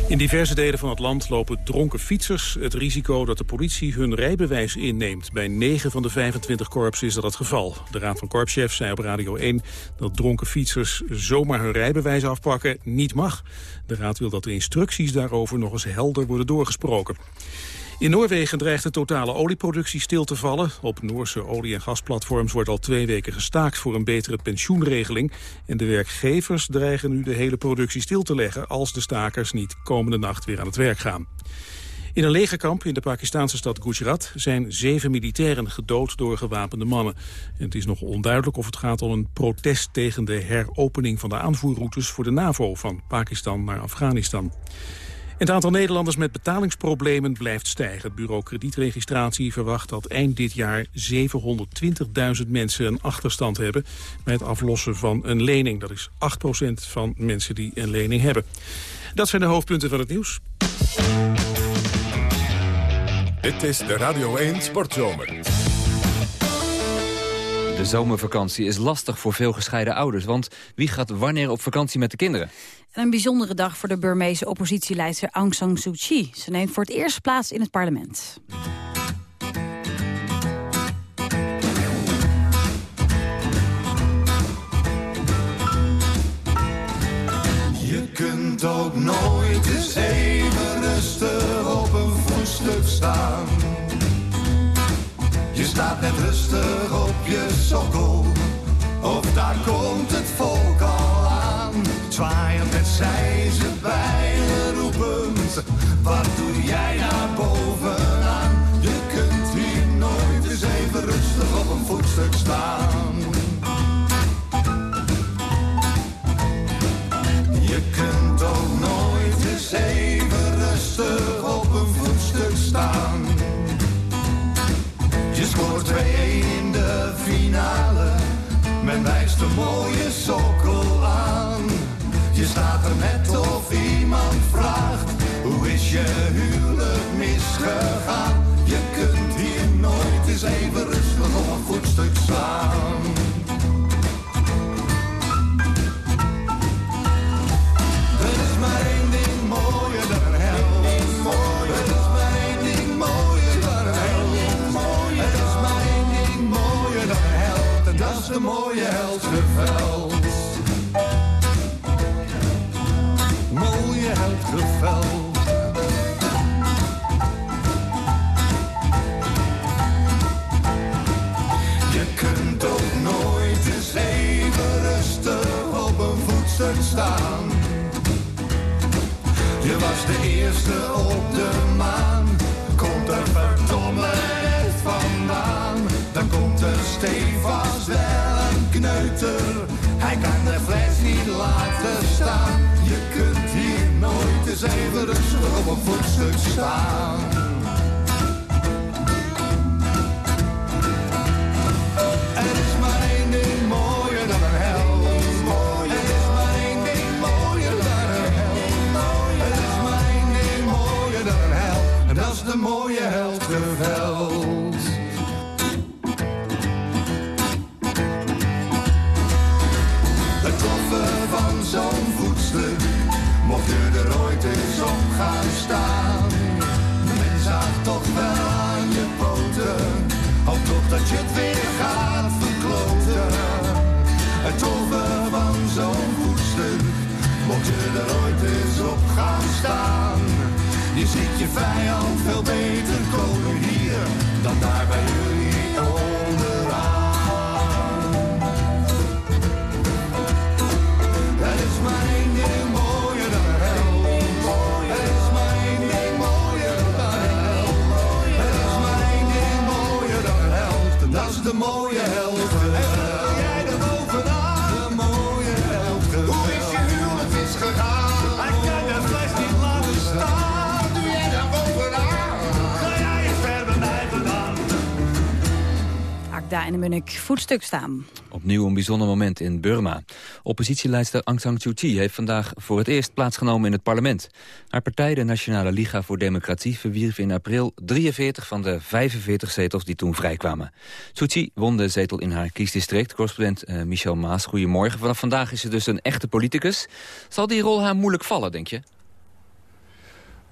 In diverse delen van het land lopen dronken fietsers het risico dat de politie hun rijbewijs inneemt. Bij 9 van de 25 korps is dat het geval. De Raad van Korpschefs zei op Radio 1 dat dronken fietsers zomaar hun rijbewijs afpakken niet mag. De Raad wil dat de instructies daarover nog eens helder worden doorgesproken. In Noorwegen dreigt de totale olieproductie stil te vallen. Op Noorse olie- en gasplatforms wordt al twee weken gestaakt voor een betere pensioenregeling. En de werkgevers dreigen nu de hele productie stil te leggen als de stakers niet komende nacht weer aan het werk gaan. In een legerkamp in de Pakistanse stad Gujarat zijn zeven militairen gedood door gewapende mannen. En het is nog onduidelijk of het gaat om een protest tegen de heropening van de aanvoerroutes voor de NAVO van Pakistan naar Afghanistan. Het aantal Nederlanders met betalingsproblemen blijft stijgen. Het bureau kredietregistratie verwacht dat eind dit jaar 720.000 mensen een achterstand hebben het aflossen van een lening. Dat is 8% van mensen die een lening hebben. Dat zijn de hoofdpunten van het nieuws. Dit is de Radio 1 Sportzomer. De zomervakantie is lastig voor veel gescheiden ouders. Want wie gaat wanneer op vakantie met de kinderen? En een bijzondere dag voor de Burmeese oppositieleidster Aung San Suu Kyi. Ze neemt voor het eerst plaats in het parlement. Je kunt ook nooit eens even rustig op een voetstuk staan. Rustig op je sokkel, of daar komt het volk al aan. Zwaaiend met zij ze bijlen roepend, wat doe jij naar bovenaan? Je kunt hier nooit eens even rustig op een voetstuk staan. Mooie sokkel aan. Je staat er net of iemand vraagt. Hoe is je huwelijk misgegaan? Je kunt hier nooit eens even op de maan. Komt er verdomme echt vandaan. Dan komt er stevast wel een kneuter. Hij kan de fles niet laten staan. Je kunt hier nooit eens even rustig op een voetstuk staan. Mocht je er ooit eens op gaan staan. Je ziet je vijand veel beter komen hier, dan daar bij jullie onderaan. Er is maar één ding mooier dan held. Er is maar één ding mooier dan held. Er is maar één ding mooier dan. En dat is de mooie held. Daar in de Munich voetstuk staan. Opnieuw een bijzonder moment in Burma. Oppositieleidster Aung San Suu Kyi heeft vandaag voor het eerst plaatsgenomen in het parlement. Haar partij, de Nationale Liga voor Democratie, verwierf in april 43 van de 45 zetels die toen vrijkwamen. Suu Kyi won de zetel in haar kiesdistrict. Correspondent uh, Michel Maas, goedemorgen. Vanaf vandaag is ze dus een echte politicus. Zal die rol haar moeilijk vallen, denk je?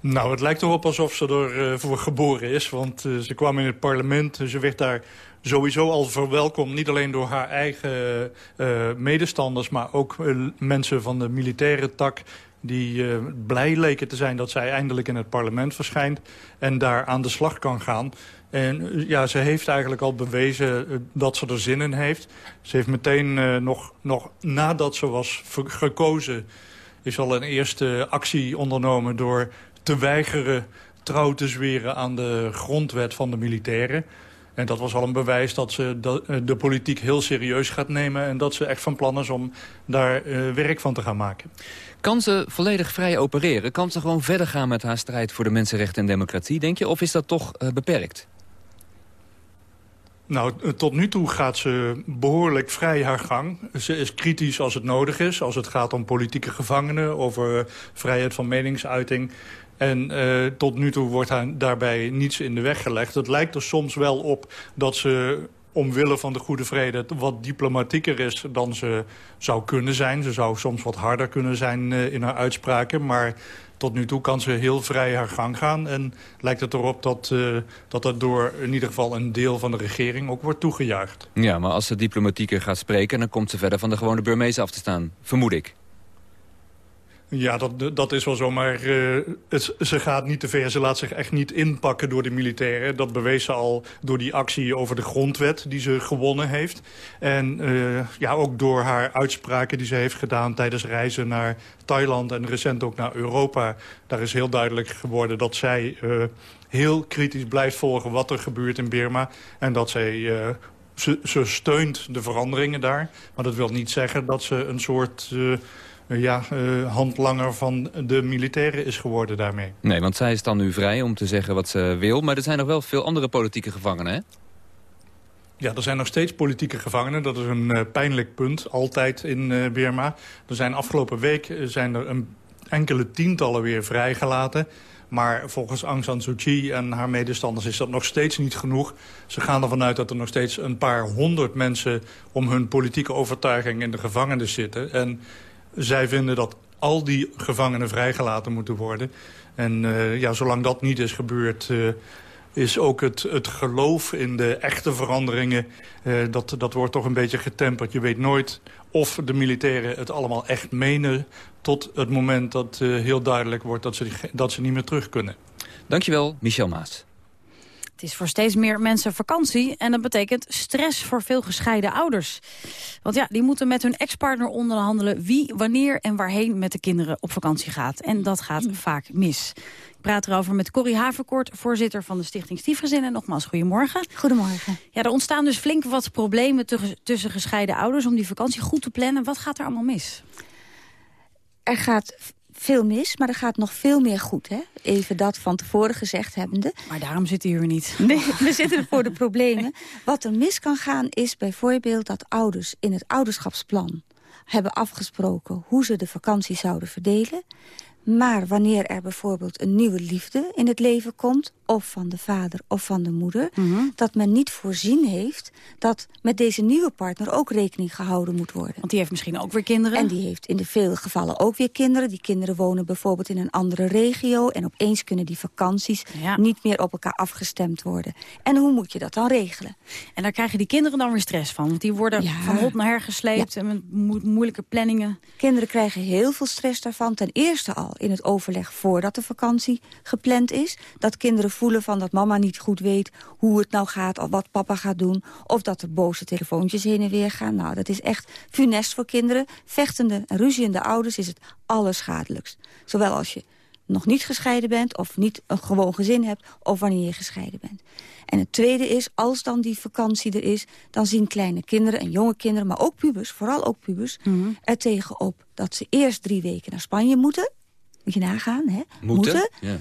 Nou, het lijkt erop alsof ze ervoor uh, geboren is. Want uh, ze kwam in het parlement, ze werd daar sowieso al verwelkomd. Niet alleen door haar eigen uh, medestanders, maar ook mensen van de militaire tak die blij leken te zijn dat zij eindelijk in het parlement verschijnt... en daar aan de slag kan gaan. En ja, ze heeft eigenlijk al bewezen dat ze er zin in heeft. Ze heeft meteen nog, nog nadat ze was gekozen... is al een eerste actie ondernomen door te weigeren trouw te zweren aan de grondwet van de militairen. En dat was al een bewijs dat ze de, de, politiek heel serieus gaat nemen... en dat ze echt van plan is om daar uh, werk van te gaan maken. Kan ze volledig vrij opereren? Kan ze gewoon verder gaan met haar strijd voor de mensenrechten en democratie, denk je? Of is dat toch uh, beperkt? Nou, tot nu toe gaat ze behoorlijk vrij haar gang. Ze is kritisch als het nodig is, als het gaat om politieke gevangenen... over vrijheid van meningsuiting. En uh, tot nu toe wordt haar daarbij niets in de weg gelegd. Het lijkt er soms wel op dat ze omwille van de goede vrede wat diplomatieker is dan ze zou kunnen zijn. Ze zou soms wat harder kunnen zijn uh, in haar uitspraken. Maar tot nu toe kan ze heel vrij haar gang gaan. En lijkt het erop dat, uh, dat dat door in ieder geval een deel van de regering ook wordt toegejuicht. Ja, maar als ze diplomatieker gaat spreken... dan komt ze verder van de gewone Burmees af te staan. Vermoed ik. Ja, dat, dat is wel zo, maar uh, het, ze gaat niet te ver. Ze laat zich echt niet inpakken door de militairen. Dat bewees ze al door die actie over de grondwet die ze gewonnen heeft. En uh, ja, ook door haar uitspraken die ze heeft gedaan tijdens reizen naar Thailand... en recent ook naar Europa. Daar is heel duidelijk geworden dat zij uh, heel kritisch blijft volgen wat er gebeurt in Burma. En dat zij ze, ze steunt de veranderingen daar. Maar dat wil niet zeggen dat ze een soort ja, uh, handlanger van de militairen is geworden daarmee. Nee, want zij is dan nu vrij om te zeggen wat ze wil. Maar er zijn nog wel veel andere politieke gevangenen, hè? Ja, er zijn nog steeds politieke gevangenen. Dat is een uh, pijnlijk punt, altijd in uh, Burma. Er zijn afgelopen week zijn er een enkele tientallen weer vrijgelaten. Maar volgens Aung San Suu Kyi en haar medestanders is dat nog steeds niet genoeg. Ze gaan ervan uit dat er nog steeds een paar honderd mensen... om hun politieke overtuiging in de gevangenis zitten. En zij vinden dat al die gevangenen vrijgelaten moeten worden. En uh, ja, zolang dat niet is gebeurd... Uh, is ook het, het geloof in de echte veranderingen... Uh, dat, dat wordt toch een beetje getemperd. Je weet nooit of de militairen het allemaal echt menen... tot het moment dat heel duidelijk wordt dat ze, dat ze niet meer terug kunnen. Dankjewel, Michel Maas. Het is voor steeds meer mensen vakantie en dat betekent stress voor veel gescheiden ouders. Want ja, die moeten met hun ex-partner onderhandelen wie, wanneer en waarheen met de kinderen op vakantie gaat. En dat gaat mm. vaak mis. Ik praat erover met Corrie Haverkort, voorzitter van de Stichting Stiefgezinnen. Nogmaals, goedemorgen. Goedemorgen. Ja, er ontstaan dus flink wat problemen tussen gescheiden ouders om die vakantie goed te plannen. Wat gaat er allemaal mis? Er gaat veel mis, maar er gaat nog veel meer goed. Hè? Even dat van tevoren gezegd hebbende. Maar daarom zitten hier niet. Nee, we zitten er voor de problemen. Wat er mis kan gaan is bijvoorbeeld dat ouders in het ouderschapsplan hebben afgesproken hoe ze de vakantie zouden verdelen. Maar wanneer er bijvoorbeeld een nieuwe liefde in het leven komt... of van de vader of van de moeder... Mm -hmm. dat men niet voorzien heeft dat met deze nieuwe partner ook rekening gehouden moet worden. Want die heeft misschien ook weer kinderen. En die heeft in de vele gevallen ook weer kinderen. Die kinderen wonen bijvoorbeeld in een andere regio... en opeens kunnen die vakanties ja. niet meer op elkaar afgestemd worden. En hoe moet je dat dan regelen? En daar krijgen die kinderen dan weer stress van. Want die worden ja. van hot naar her gesleept ja. en met mo moeilijke planningen. Kinderen krijgen heel veel stress daarvan. Ten eerste al in het overleg voordat de vakantie gepland is. Dat kinderen voelen van dat mama niet goed weet hoe het nou gaat... of wat papa gaat doen. Of dat er boze telefoontjes heen en weer gaan. Nou, dat is echt funest voor kinderen. Vechtende en ruziende ouders is het allerschadelijkst. Zowel als je nog niet gescheiden bent of niet een gewoon gezin hebt... of wanneer je gescheiden bent. En het tweede is, als dan die vakantie er is... dan zien kleine kinderen en jonge kinderen, maar ook pubers... vooral ook pubers, mm -hmm. er tegenop dat ze eerst drie weken naar Spanje moeten... Moet je nagaan, hè? Moeten. Moeten. Ja.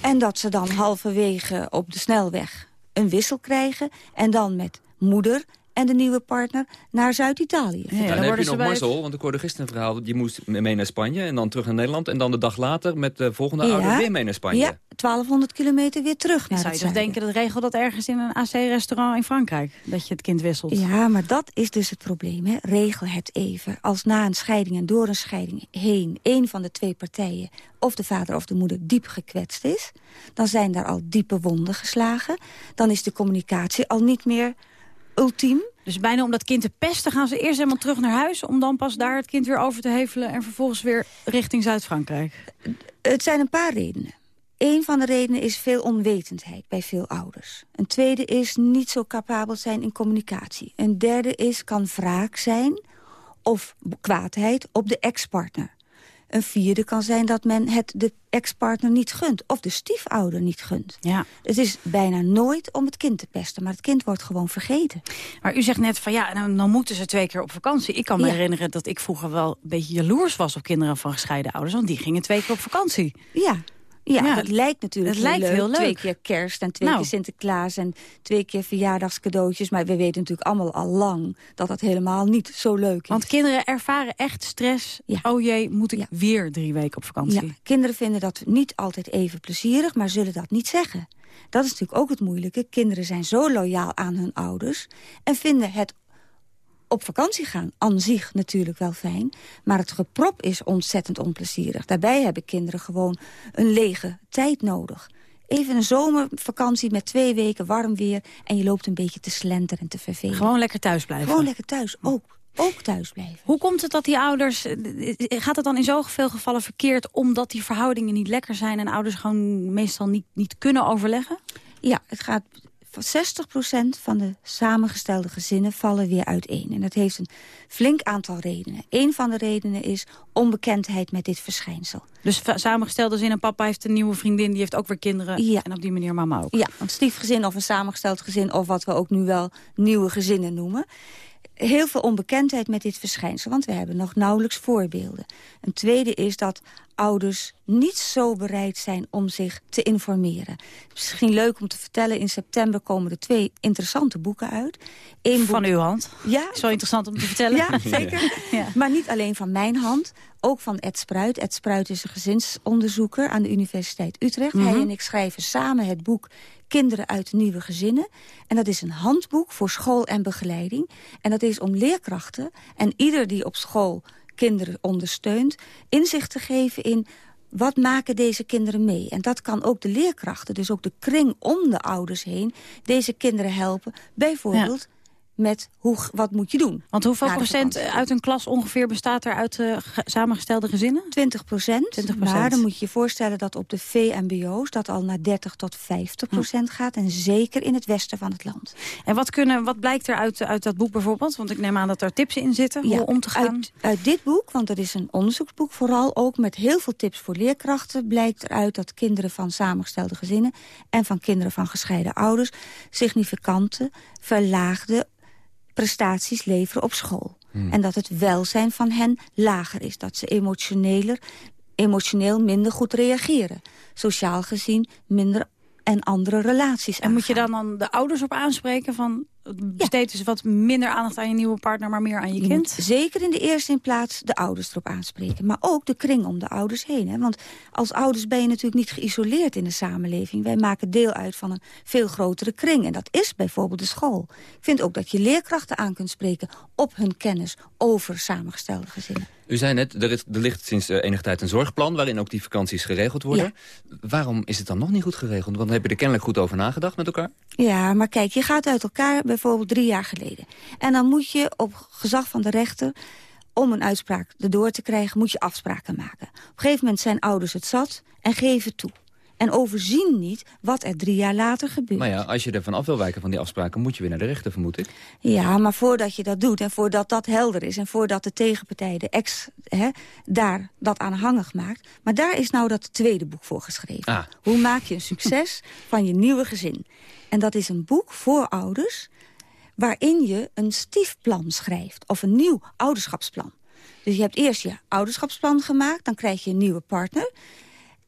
En dat ze dan halverwege op de snelweg een wissel krijgen. En dan met moeder en de nieuwe partner naar Zuid-Italië. Ja, dan, heb je nog mazzel, want ik hoorde gisteren een verhaal... je moest mee naar Spanje en dan terug naar Nederland... en dan de dag later met de volgende ja. ouder weer mee naar Spanje. Ja, 1200 kilometer weer terug naar Zou je toch denken, dat regel dat ergens in een AC-restaurant in Frankrijk... dat je het kind wisselt? Ja, maar dat is dus het probleem. Hè? Regel het even. Als na een scheiding en door een scheiding heen... een van de twee partijen, of de vader of de moeder, diep gekwetst is... dan zijn daar al diepe wonden geslagen. Dan is de communicatie al niet meer ultiem. Dus bijna om dat kind te pesten gaan ze eerst helemaal terug naar huis... om dan pas daar het kind weer over te hevelen... en vervolgens weer richting Zuid-Frankrijk? Het zijn een paar redenen. Een van de redenen is veel onwetendheid bij veel ouders. Een tweede is niet zo capabel zijn in communicatie. Een derde is kan wraak zijn of kwaadheid op de ex-partner. Een vierde kan zijn dat men het de ex-partner niet gunt. Of de stiefouder niet gunt. Ja. Het is bijna nooit om het kind te pesten. Maar het kind wordt gewoon vergeten. Maar u zegt net van ja, dan, dan moeten ze twee keer op vakantie. Ik kan me herinneren dat ik vroeger wel een beetje jaloers was op kinderen van gescheiden ouders. Want die gingen twee keer op vakantie. Ja, ja, dat lijkt natuurlijk dat heel, lijkt leuk. heel leuk. Twee keer kerst en twee Nou. keer Sinterklaas en twee keer verjaardagscadeautjes. Maar we weten natuurlijk allemaal al lang dat dat helemaal niet zo leuk is. Want kinderen ervaren echt stress. Oh jee, moet ik weer drie weken op vakantie? Ja, kinderen vinden dat niet altijd even plezierig, maar zullen dat niet zeggen. Dat is natuurlijk ook het moeilijke. Kinderen zijn zo loyaal aan hun ouders... en vinden het op vakantie gaan aan zich natuurlijk wel fijn... maar het geprop is ontzettend onplezierig. Daarbij hebben kinderen gewoon een lege tijd nodig. Even een zomervakantie met twee weken warm weer... en je loopt een beetje te slenteren en te vervelen. Gewoon lekker thuis blijven. Gewoon lekker thuis, ook. Ook thuis blijven. Hoe komt het dat die ouders... eh, Gaat het dan in zoveel gevallen verkeerd... omdat die verhoudingen niet lekker zijn... en ouders gewoon meestal niet, niet kunnen overleggen? Ja, het gaat... 60% van de samengestelde gezinnen vallen weer uiteen. En dat heeft een flink aantal redenen. Een van de redenen is onbekendheid met dit verschijnsel. Dus samengestelde zin, en papa heeft een nieuwe vriendin... die heeft ook weer kinderen. Ja. En op die manier mama ook. Ja, een stiefgezin of een samengesteld gezin... of wat we ook nu wel nieuwe gezinnen noemen. Heel veel onbekendheid met dit verschijnsel, want we hebben nog nauwelijks voorbeelden. Een tweede is dat ouders niet zo bereid zijn om zich te informeren. Misschien leuk om te vertellen, in september komen er twee interessante boeken uit. Eén Van uw hand? Ja. Zo interessant om te vertellen. Ja, zeker. Ja. Maar niet alleen van mijn hand, ook van Ed Spruit. Ed Spruit is een gezinsonderzoeker aan de Universiteit Utrecht. Hij Mhm. en ik schrijven samen het boek Kinderen uit nieuwe gezinnen. En dat is een handboek voor school en begeleiding. En dat is om leerkrachten en ieder die op school kinderen ondersteunt... inzicht te geven in wat maken deze kinderen mee? En dat kan ook de leerkrachten, dus ook de kring om de ouders heen... deze kinderen helpen, bijvoorbeeld met hoe, wat moet je doen. Want hoeveel procent uit een klas ongeveer bestaat er uit eh, ge- samengestelde gezinnen? 20 procent. 20 Maar dan moet je je voorstellen dat op de VMBO's... dat al naar 30 tot 50 procent gaat. En zeker in het westen van het land. En wat, kunnen, wat blijkt er uit, uit dat boek bijvoorbeeld? Want ik neem aan dat er tips in zitten hoe om te gaan. Uit, uit dit boek, want dat is een onderzoeksboek vooral ook... met heel veel tips voor leerkrachten... blijkt eruit dat kinderen van samengestelde gezinnen... en van kinderen van gescheiden ouders... significante, verlaagde prestaties leveren op school. En dat het welzijn van hen lager is. Dat ze emotioneler, emotioneel minder goed reageren. Sociaal gezien minder en andere relaties En moet je dan, dan de ouders op aanspreken van... besteed dus wat minder aandacht aan je nieuwe partner, maar meer aan je, Je kind? moet zeker in de eerste plaats de ouders erop aanspreken. Maar ook de kring om de ouders heen. Hè? Want als ouders ben je natuurlijk niet geïsoleerd in de samenleving. Wij maken deel uit van een veel grotere kring. En dat is bijvoorbeeld de school. Ik vind ook dat je leerkrachten aan kunt spreken op hun kennis over samengestelde gezinnen. U zei net, er, is, er ligt sinds eh, enige tijd een zorgplan... waarin ook die vakanties geregeld worden. Waarom is het dan nog niet goed geregeld? Want dan heb je er kennelijk goed over nagedacht met elkaar. Ja, maar kijk, je gaat uit elkaar bijvoorbeeld drie jaar geleden. En dan moet je op gezag van de rechter om een uitspraak erdoor te krijgen, moet je afspraken maken. Op een gegeven moment zijn ouders het zat en geven toe. En overzien niet wat er drie jaar later gebeurt. Maar ja, als je er van af wil wijken van die afspraken... moet je weer naar de rechter, vermoed ik. Ja, maar voordat je dat doet en voordat dat helder is... en voordat de tegenpartij, de ex, hè, daar dat aanhangig maakt... maar daar is nou dat tweede boek voor geschreven. Ah. Hoe maak je een succes van je nieuwe gezin? En dat is een boek voor ouders... waarin je een stiefplan schrijft of een nieuw ouderschapsplan. Dus je hebt eerst je ouderschapsplan gemaakt... dan krijg je een nieuwe partner...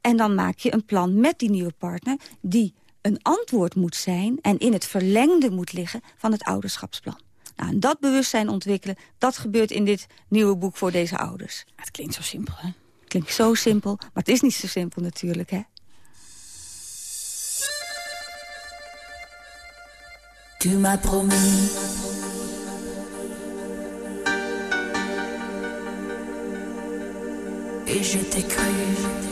En dan maak je een plan met die nieuwe partner... die een antwoord moet zijn... en in het verlengde moet liggen van het ouderschapsplan. Nou, en dat bewustzijn ontwikkelen, dat gebeurt in dit nieuwe boek voor deze ouders. Het klinkt zo simpel, hè? Het klinkt zo simpel, maar het is niet zo simpel natuurlijk, hè? Tu m'as promis Et je t'ai cru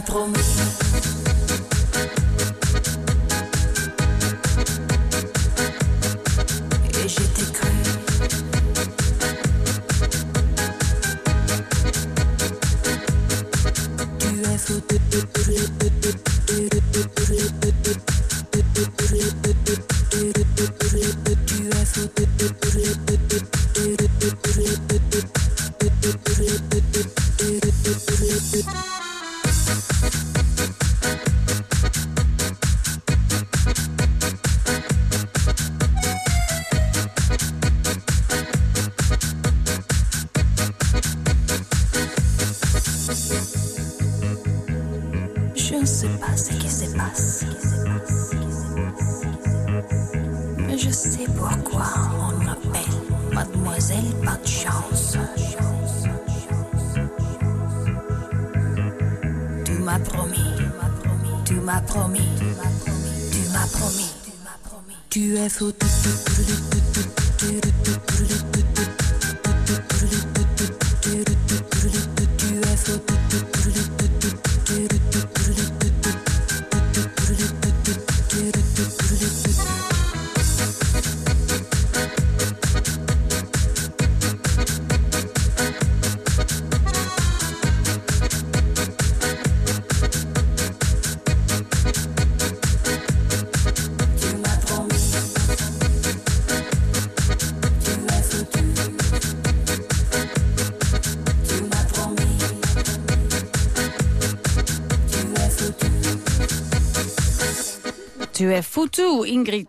promis. Tu es foutu, Ingrid.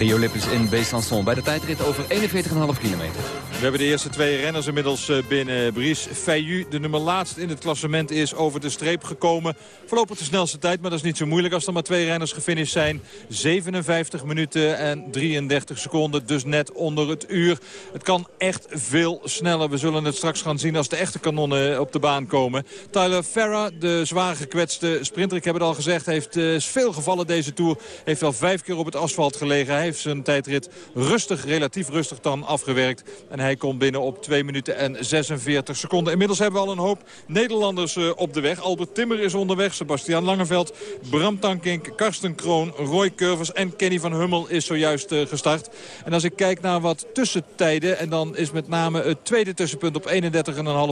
Gio Lippens in Besançon bij de tijdrit over 41,5 kilometer. We hebben de eerste twee renners inmiddels eh, binnen. Brice Feiju, de nummer laatst in het klassement, is over de streep gekomen. Voorlopig de snelste tijd, maar dat is niet zo moeilijk als er maar twee renners gefinished zijn. 57 minuten en 33 seconden, dus net onder het uur. Het kan echt veel sneller. We zullen het straks gaan zien als de echte kanonnen op de baan komen. Tyler Farah, de zwaar gekwetste sprinter, ik heb het al gezegd, heeft eh, veel gevallen deze Tour. Heeft wel vijf keer op het asfalt gelegen. Hij heeft zijn tijdrit rustig, relatief rustig dan afgewerkt. En hij komt binnen op 2 minuten en 46 seconden. Inmiddels hebben we al een hoop Nederlanders eh, op de weg. Albert Timmer is onderweg, Sebastian Langeveld, Bram Tankink, Karsten Kroon, Roy Curvers en Kenny van Hummel is zojuist eh, gestart. En als ik kijk naar wat tussentijden, en dan is met name het tweede tussenpunt op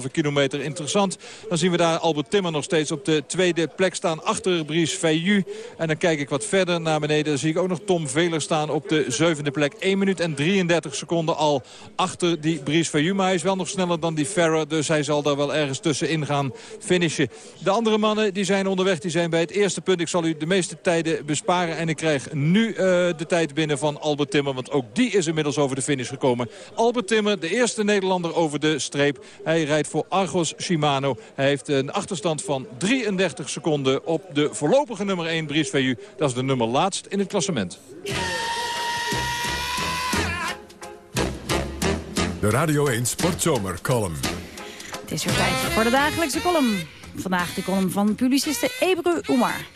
31,5 kilometer interessant. Dan zien we daar Albert Timmer nog steeds op de tweede plek staan achter Brice Feiju. En dan kijk ik wat verder naar beneden. Dan zie ik ook nog Tom Veler staan op de zevende plek. 1 minuut en 33 seconden al achter die Brice. Maar hij is wel nog sneller dan die Ferrer. Dus hij zal daar wel ergens tussenin gaan finishen. De andere mannen die zijn onderweg. Die zijn bij het eerste punt. Ik zal u de meeste tijden besparen. En ik krijg nu uh, de tijd binnen van Albert Timmer. Want ook die is inmiddels over de finish gekomen. Albert Timmer, de eerste Nederlander over de streep. Hij rijdt voor Argos Shimano. Hij heeft een achterstand van 33 seconden op de voorlopige nummer 1 Brice Verju. Dat is de nummer laatst in het klassement. De Radio 1 Sportzomer column. Het is weer tijd voor de dagelijkse column. Vandaag de column van publiciste Ebru Oemar.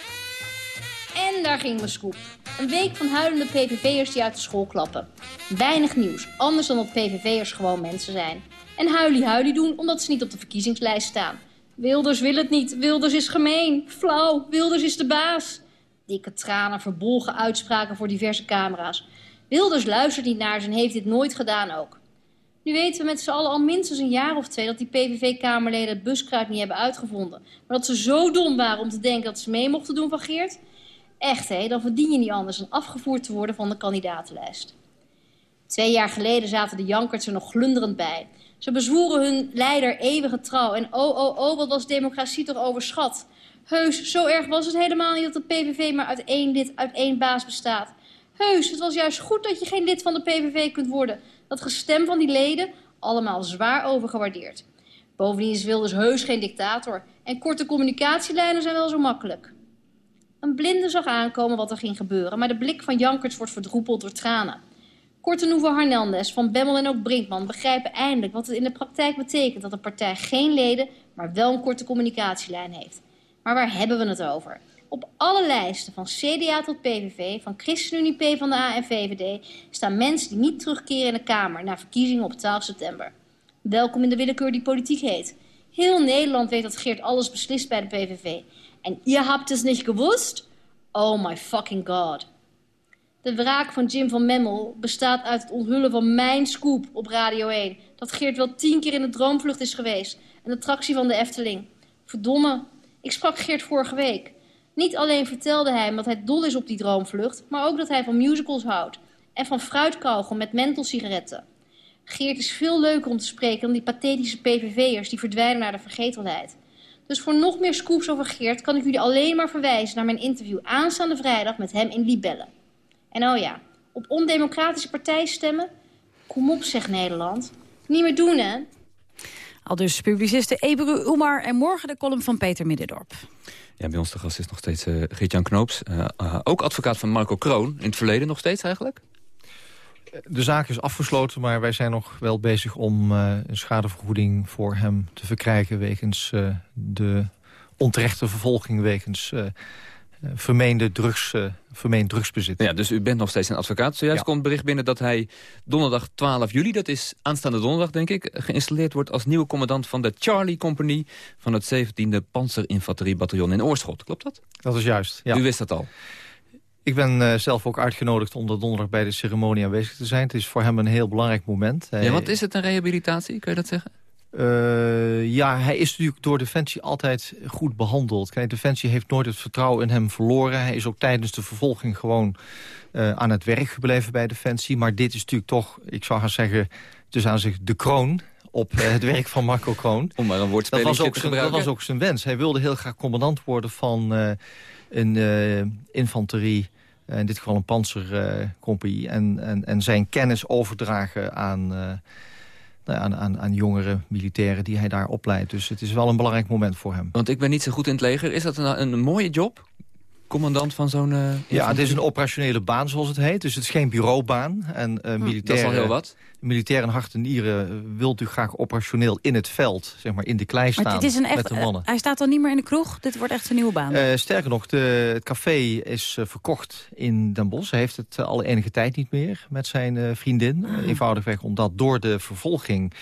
En daar ging mijn scoop. Een week van huilende PVV'ers die uit de school klappen. Weinig nieuws, anders dan dat PVV'ers gewoon mensen zijn. En huilie-huilie doen omdat ze niet op de verkiezingslijst staan. Wilders wil het niet, Wilders is gemeen, flauw, Wilders is de baas. Dikke tranen, verbolgen uitspraken voor diverse camera's. Wilders luistert niet naar ze en heeft dit nooit gedaan ook. Nu weten we met z'n allen al minstens een jaar of twee... dat die PVV-kamerleden het buskruid niet hebben uitgevonden. Maar dat ze zo dom waren om te denken dat ze mee mochten doen van Geert... Echt, hé, dan verdien je niet anders dan afgevoerd te worden van de kandidatenlijst. Twee jaar geleden zaten de Jankerts er nog glunderend bij. Ze bezwoeren hun leider eeuwige trouw. En oh, oh, oh, wat was democratie toch overschat. Heus, zo erg was het helemaal niet dat de PVV maar uit één lid, uit één baas bestaat. Heus, het was juist goed dat je geen lid van de PVV kunt worden. Dat gestem van die leden, allemaal zwaar overgewaardeerd. Bovendien is Wilders heus geen dictator. En korte communicatielijnen zijn wel zo makkelijk. Een blinde zag aankomen wat er ging gebeuren... maar de blik van Jankerts wordt verdroepeld door tranen. Kort en Hernandez, Van Bemmel en ook Brinkman begrijpen eindelijk... wat het in de praktijk betekent dat een partij geen leden... maar wel een korte communicatielijn heeft. Maar waar hebben we het over? Op alle lijsten, van CDA tot PVV, van ChristenUnie, P van de A en VVD... staan mensen die niet terugkeren in de Kamer... na verkiezingen op 12 september. Welkom in de willekeur die politiek heet. Heel Nederland weet dat Geert alles beslist bij de PVV... En ihr habt es nicht gewusst? Oh my fucking god. De wraak van Jim van Memmel bestaat uit het onthullen van mijn scoop op Radio 1. Dat Geert wel tien keer in de droomvlucht is geweest. En de attractie van de Efteling. Verdomme, ik sprak Geert vorige week. Niet alleen vertelde hij hem dat hij dol is op die droomvlucht... maar ook dat hij van musicals houdt. En van fruitkogel met mentholsigaretten. Geert is veel leuker om te spreken dan die pathetische PVV'ers... die verdwijnen naar de vergetelheid. Dus voor nog meer scoops over Geert kan ik jullie alleen maar verwijzen naar mijn interview aanstaande vrijdag met hem in Libelle. En oh ja, op ondemocratische partij stemmen? Kom op, zeg Nederland. Niet meer doen, hè? Al dus publicisten Ebru Oemar en morgen de column van Peter Middendorp. Ja, bij ons de gast is nog steeds uh, Geert-Jan Knoops. Uh, uh, ook advocaat van Marco Kroon. In het verleden nog steeds eigenlijk? De zaak is afgesloten, maar wij zijn nog wel bezig om een schadevergoeding voor hem te verkrijgen... wegens de onterechte vervolging, wegens vermeende drugs, vermeend drugsbezit. Ja, dus u bent nog steeds een advocaat. Zojuist ja. komt bericht binnen dat hij donderdag 12 juli... dat is aanstaande donderdag, denk ik... geïnstalleerd wordt als nieuwe commandant van de Charlie Company... van het 17e Panzerinfanteriebataljon in Oorschot. Klopt dat? Dat is juist, ja. U wist dat al? Ik ben uh, zelf ook uitgenodigd om donderdag bij de ceremonie aanwezig te zijn. Het is voor hem een heel belangrijk moment. Hij... Ja, wat is het, een rehabilitatie? Kun je dat zeggen? Uh, ja, hij is natuurlijk door Defensie altijd goed behandeld. Kijk, Defensie heeft nooit het vertrouwen in hem verloren. Hij is ook tijdens de vervolging gewoon uh, aan het werk gebleven bij Defensie. Maar dit is natuurlijk toch, ik zou gaan zeggen, dus aan zich de kroon op uh, het werk van Marco Kroon. Om maar een woordspeling dat was ook zijn, Dat was ook zijn wens. Hij wilde heel graag commandant worden van een infanterie, in dit geval een panzercompagnie... en, en, en zijn kennis overdragen aan, aan, aan, aan jongere militairen die hij daar opleidt. Dus het is wel een belangrijk moment voor hem. Want ik ben niet zo goed in het leger. Is dat een, een mooie job? Commandant van zo'n... Uh, ja, het is een operationele baan, zoals het heet. Dus het is geen bureaubaan. En uh, militair, dat is al heel wat. Militair en hart en nieren wilt u graag operationeel in het veld, zeg maar in de klei staan het is een echt, met de mannen. Uh, hij staat dan niet meer in de kroeg? Dit wordt echt een nieuwe baan? Uh, sterker nog, de, het café is uh, verkocht in Den Bosch. Hij heeft het al enige tijd niet meer met zijn vriendin. Ah. eenvoudigweg omdat door de vervolging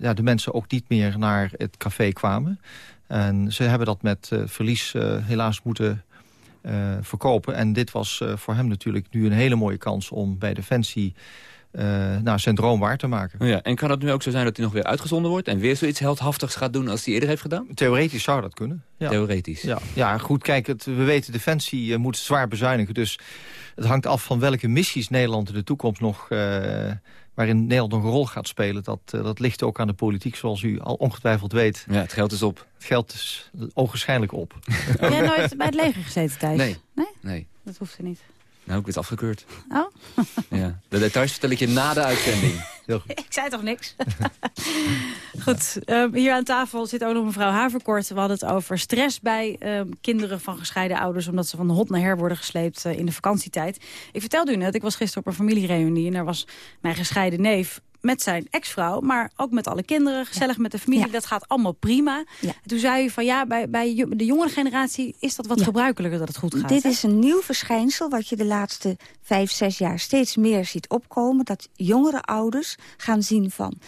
ja, de mensen ook niet meer naar het café kwamen. En ze hebben dat met uh, verlies uh, helaas moeten uh, verkopen. En dit was voor hem natuurlijk nu een hele mooie kans om bij Defensie uh, nou, zijn droom waar te maken. Ja, en kan het nu ook zo zijn dat hij nog weer uitgezonden wordt... en weer zoiets heldhaftigs gaat doen als hij eerder heeft gedaan? Theoretisch zou dat kunnen. Ja. Theoretisch? Ja, ja goed, kijk, het, we weten, Defensie moet zwaar bezuinigen. Dus het hangt af van welke missies Nederland in de toekomst nog... Uh, waarin Nederland nog een rol gaat spelen. Dat, dat ligt ook aan de politiek, zoals u al ongetwijfeld weet. Ja, het geld is op. Het geld is ogenschijnlijk op. Heb jij nooit bij het leger gezeten, Thijs? Nee. Nee? Nee. Dat hoeft er niet. Nou, ik werd afgekeurd. Oh? ja. De details vertel ik je na de uitzending. Heel goed. Ik zei toch niks? goed, um, hier aan tafel zit ook nog mevrouw Haverkort. We hadden het over stress bij um, kinderen van gescheiden ouders... omdat ze van de hot naar her worden gesleept uh, in de vakantietijd. Ik vertelde u net, ik was gisteren op een familiereunie... en daar was mijn gescheiden neef met zijn ex-vrouw, maar ook met alle kinderen, gezellig met de familie. Ja. Dat gaat allemaal prima. Ja. Toen zei u van ja, bij, bij de jongere generatie is dat wat gebruikelijker dat het goed gaat. Dit hè? is een nieuw verschijnsel wat je de laatste vijf, zes jaar steeds meer ziet opkomen. Dat jongere ouders gaan zien van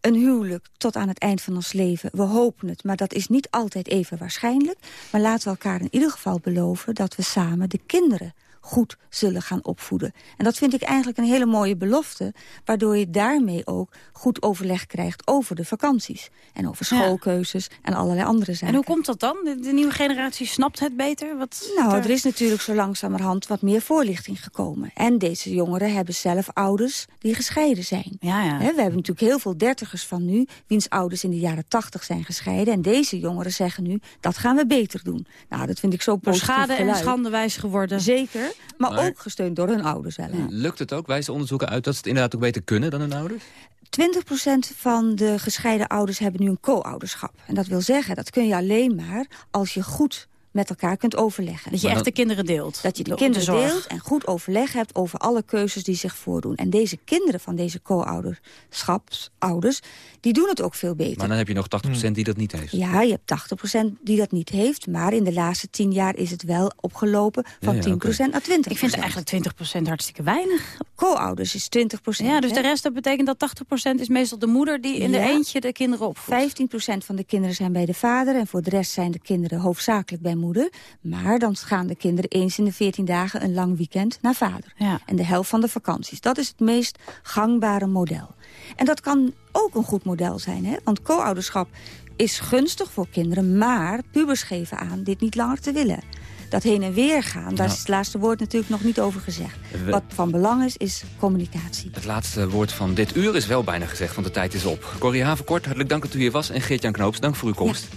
een huwelijk tot aan het eind van ons leven. We hopen het, maar dat is niet altijd even waarschijnlijk. Maar laten we elkaar in ieder geval beloven dat we samen de kinderen goed zullen gaan opvoeden. En dat vind ik eigenlijk een hele mooie belofte... waardoor je daarmee ook goed overleg krijgt over de vakanties. En over schoolkeuzes en allerlei andere zaken. En hoe komt dat dan? De, de nieuwe generatie snapt het beter? Wat Nou, er- er is natuurlijk zo langzamerhand wat meer voorlichting gekomen. En deze jongeren hebben zelf ouders die gescheiden zijn. Ja, ja. We hebben natuurlijk heel veel dertigers van nu... wiens ouders in de jaren tachtig zijn gescheiden. En deze jongeren zeggen nu, dat gaan we beter doen. Nou, dat vind ik zo positief schade en schande wijs geworden. Zeker, maar, Maar- ook gesteund door hun ouders zelf. Lukt het ook? Wijzen onderzoeken uit dat ze het inderdaad ook beter kunnen dan hun ouders? 20% van de gescheiden ouders hebben nu een co-ouderschap. En dat wil zeggen, dat kun je alleen maar als je goed met elkaar kunt overleggen. Dat je echt de kinderen deelt. Dat je de De- kinderen de deelt en goed overleg hebt over alle keuzes die zich voordoen. En deze kinderen van deze co-ouderschapsouders, die doen het ook veel beter. Maar dan heb je nog 80% die dat niet heeft. Ja, je hebt 80% die dat niet heeft. Maar in de laatste 10 jaar is het wel opgelopen van Ja, ja, 10% naar 20%. Ik vind eigenlijk 20% hartstikke weinig. Co-ouders is 20%. Ja, dus hè? de rest, dat betekent dat 80% is meestal de moeder die in de eentje de kinderen opvoedt. 15% van de kinderen zijn bij de vader... en voor de rest zijn de kinderen hoofdzakelijk bij moeder. Maar dan gaan de kinderen eens in de 14 dagen een lang weekend naar vader. Ja. En de helft van de vakanties. Dat is het meest gangbare model. En dat kan ook een goed model zijn, hè? want co-ouderschap is gunstig voor kinderen... maar pubers geven aan dit niet langer te willen. Dat heen en weer gaan, daar is het laatste woord natuurlijk nog niet over gezegd. We- Wat van belang is, is communicatie. Het laatste woord van dit uur is wel bijna gezegd, want de tijd is op. Corrie Havenkort, hartelijk dank dat u hier was. En Geert-Jan Knoops, dank voor uw komst.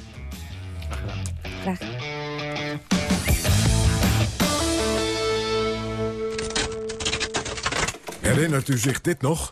Graag. Herinnert u zich dit nog?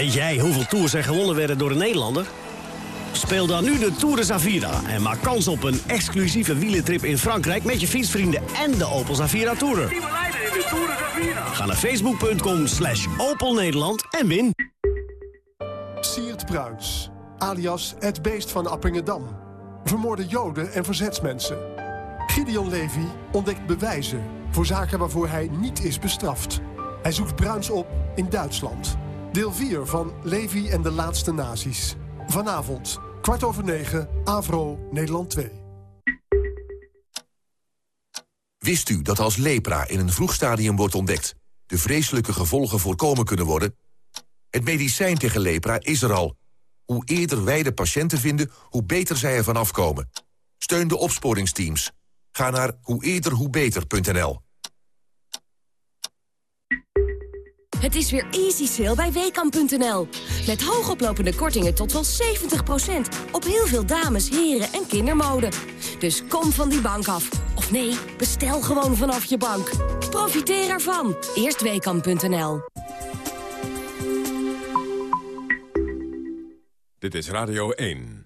Weet jij hoeveel tours er gewonnen werden door een Nederlander? Speel dan nu de Tour de Zavira en maak kans op een exclusieve wielentrip in Frankrijk... met je fietsvrienden en de Opel Zavira Tourer. Ga naar facebook.com slash Opel Nederland en win. Siert Bruins, alias het beest van Appingedam. Vermoorde joden en verzetsmensen. Gideon Levy ontdekt bewijzen voor zaken waarvoor hij niet is bestraft. Hij zoekt Bruins op in Duitsland. Deel 4 van Levy en de laatste nazi's. Vanavond, kwart over negen, Avro, Nederland 2. Wist u dat als lepra in een vroeg stadium wordt ontdekt... de vreselijke gevolgen voorkomen kunnen worden? Het medicijn tegen lepra is er al. Hoe eerder wij de patiënten vinden, hoe beter zij ervan afkomen. Steun de opsporingsteams. Ga naar hoe eerder hoe beter.nl. Het is weer easy sale bij WKAM.nl. Met hoogoplopende kortingen tot wel 70%. Op heel veel dames, heren en kindermode. Dus kom van die bank af. Of nee, bestel gewoon vanaf je bank. Profiteer ervan. Eerst WKAM.nl. Dit is Radio 1.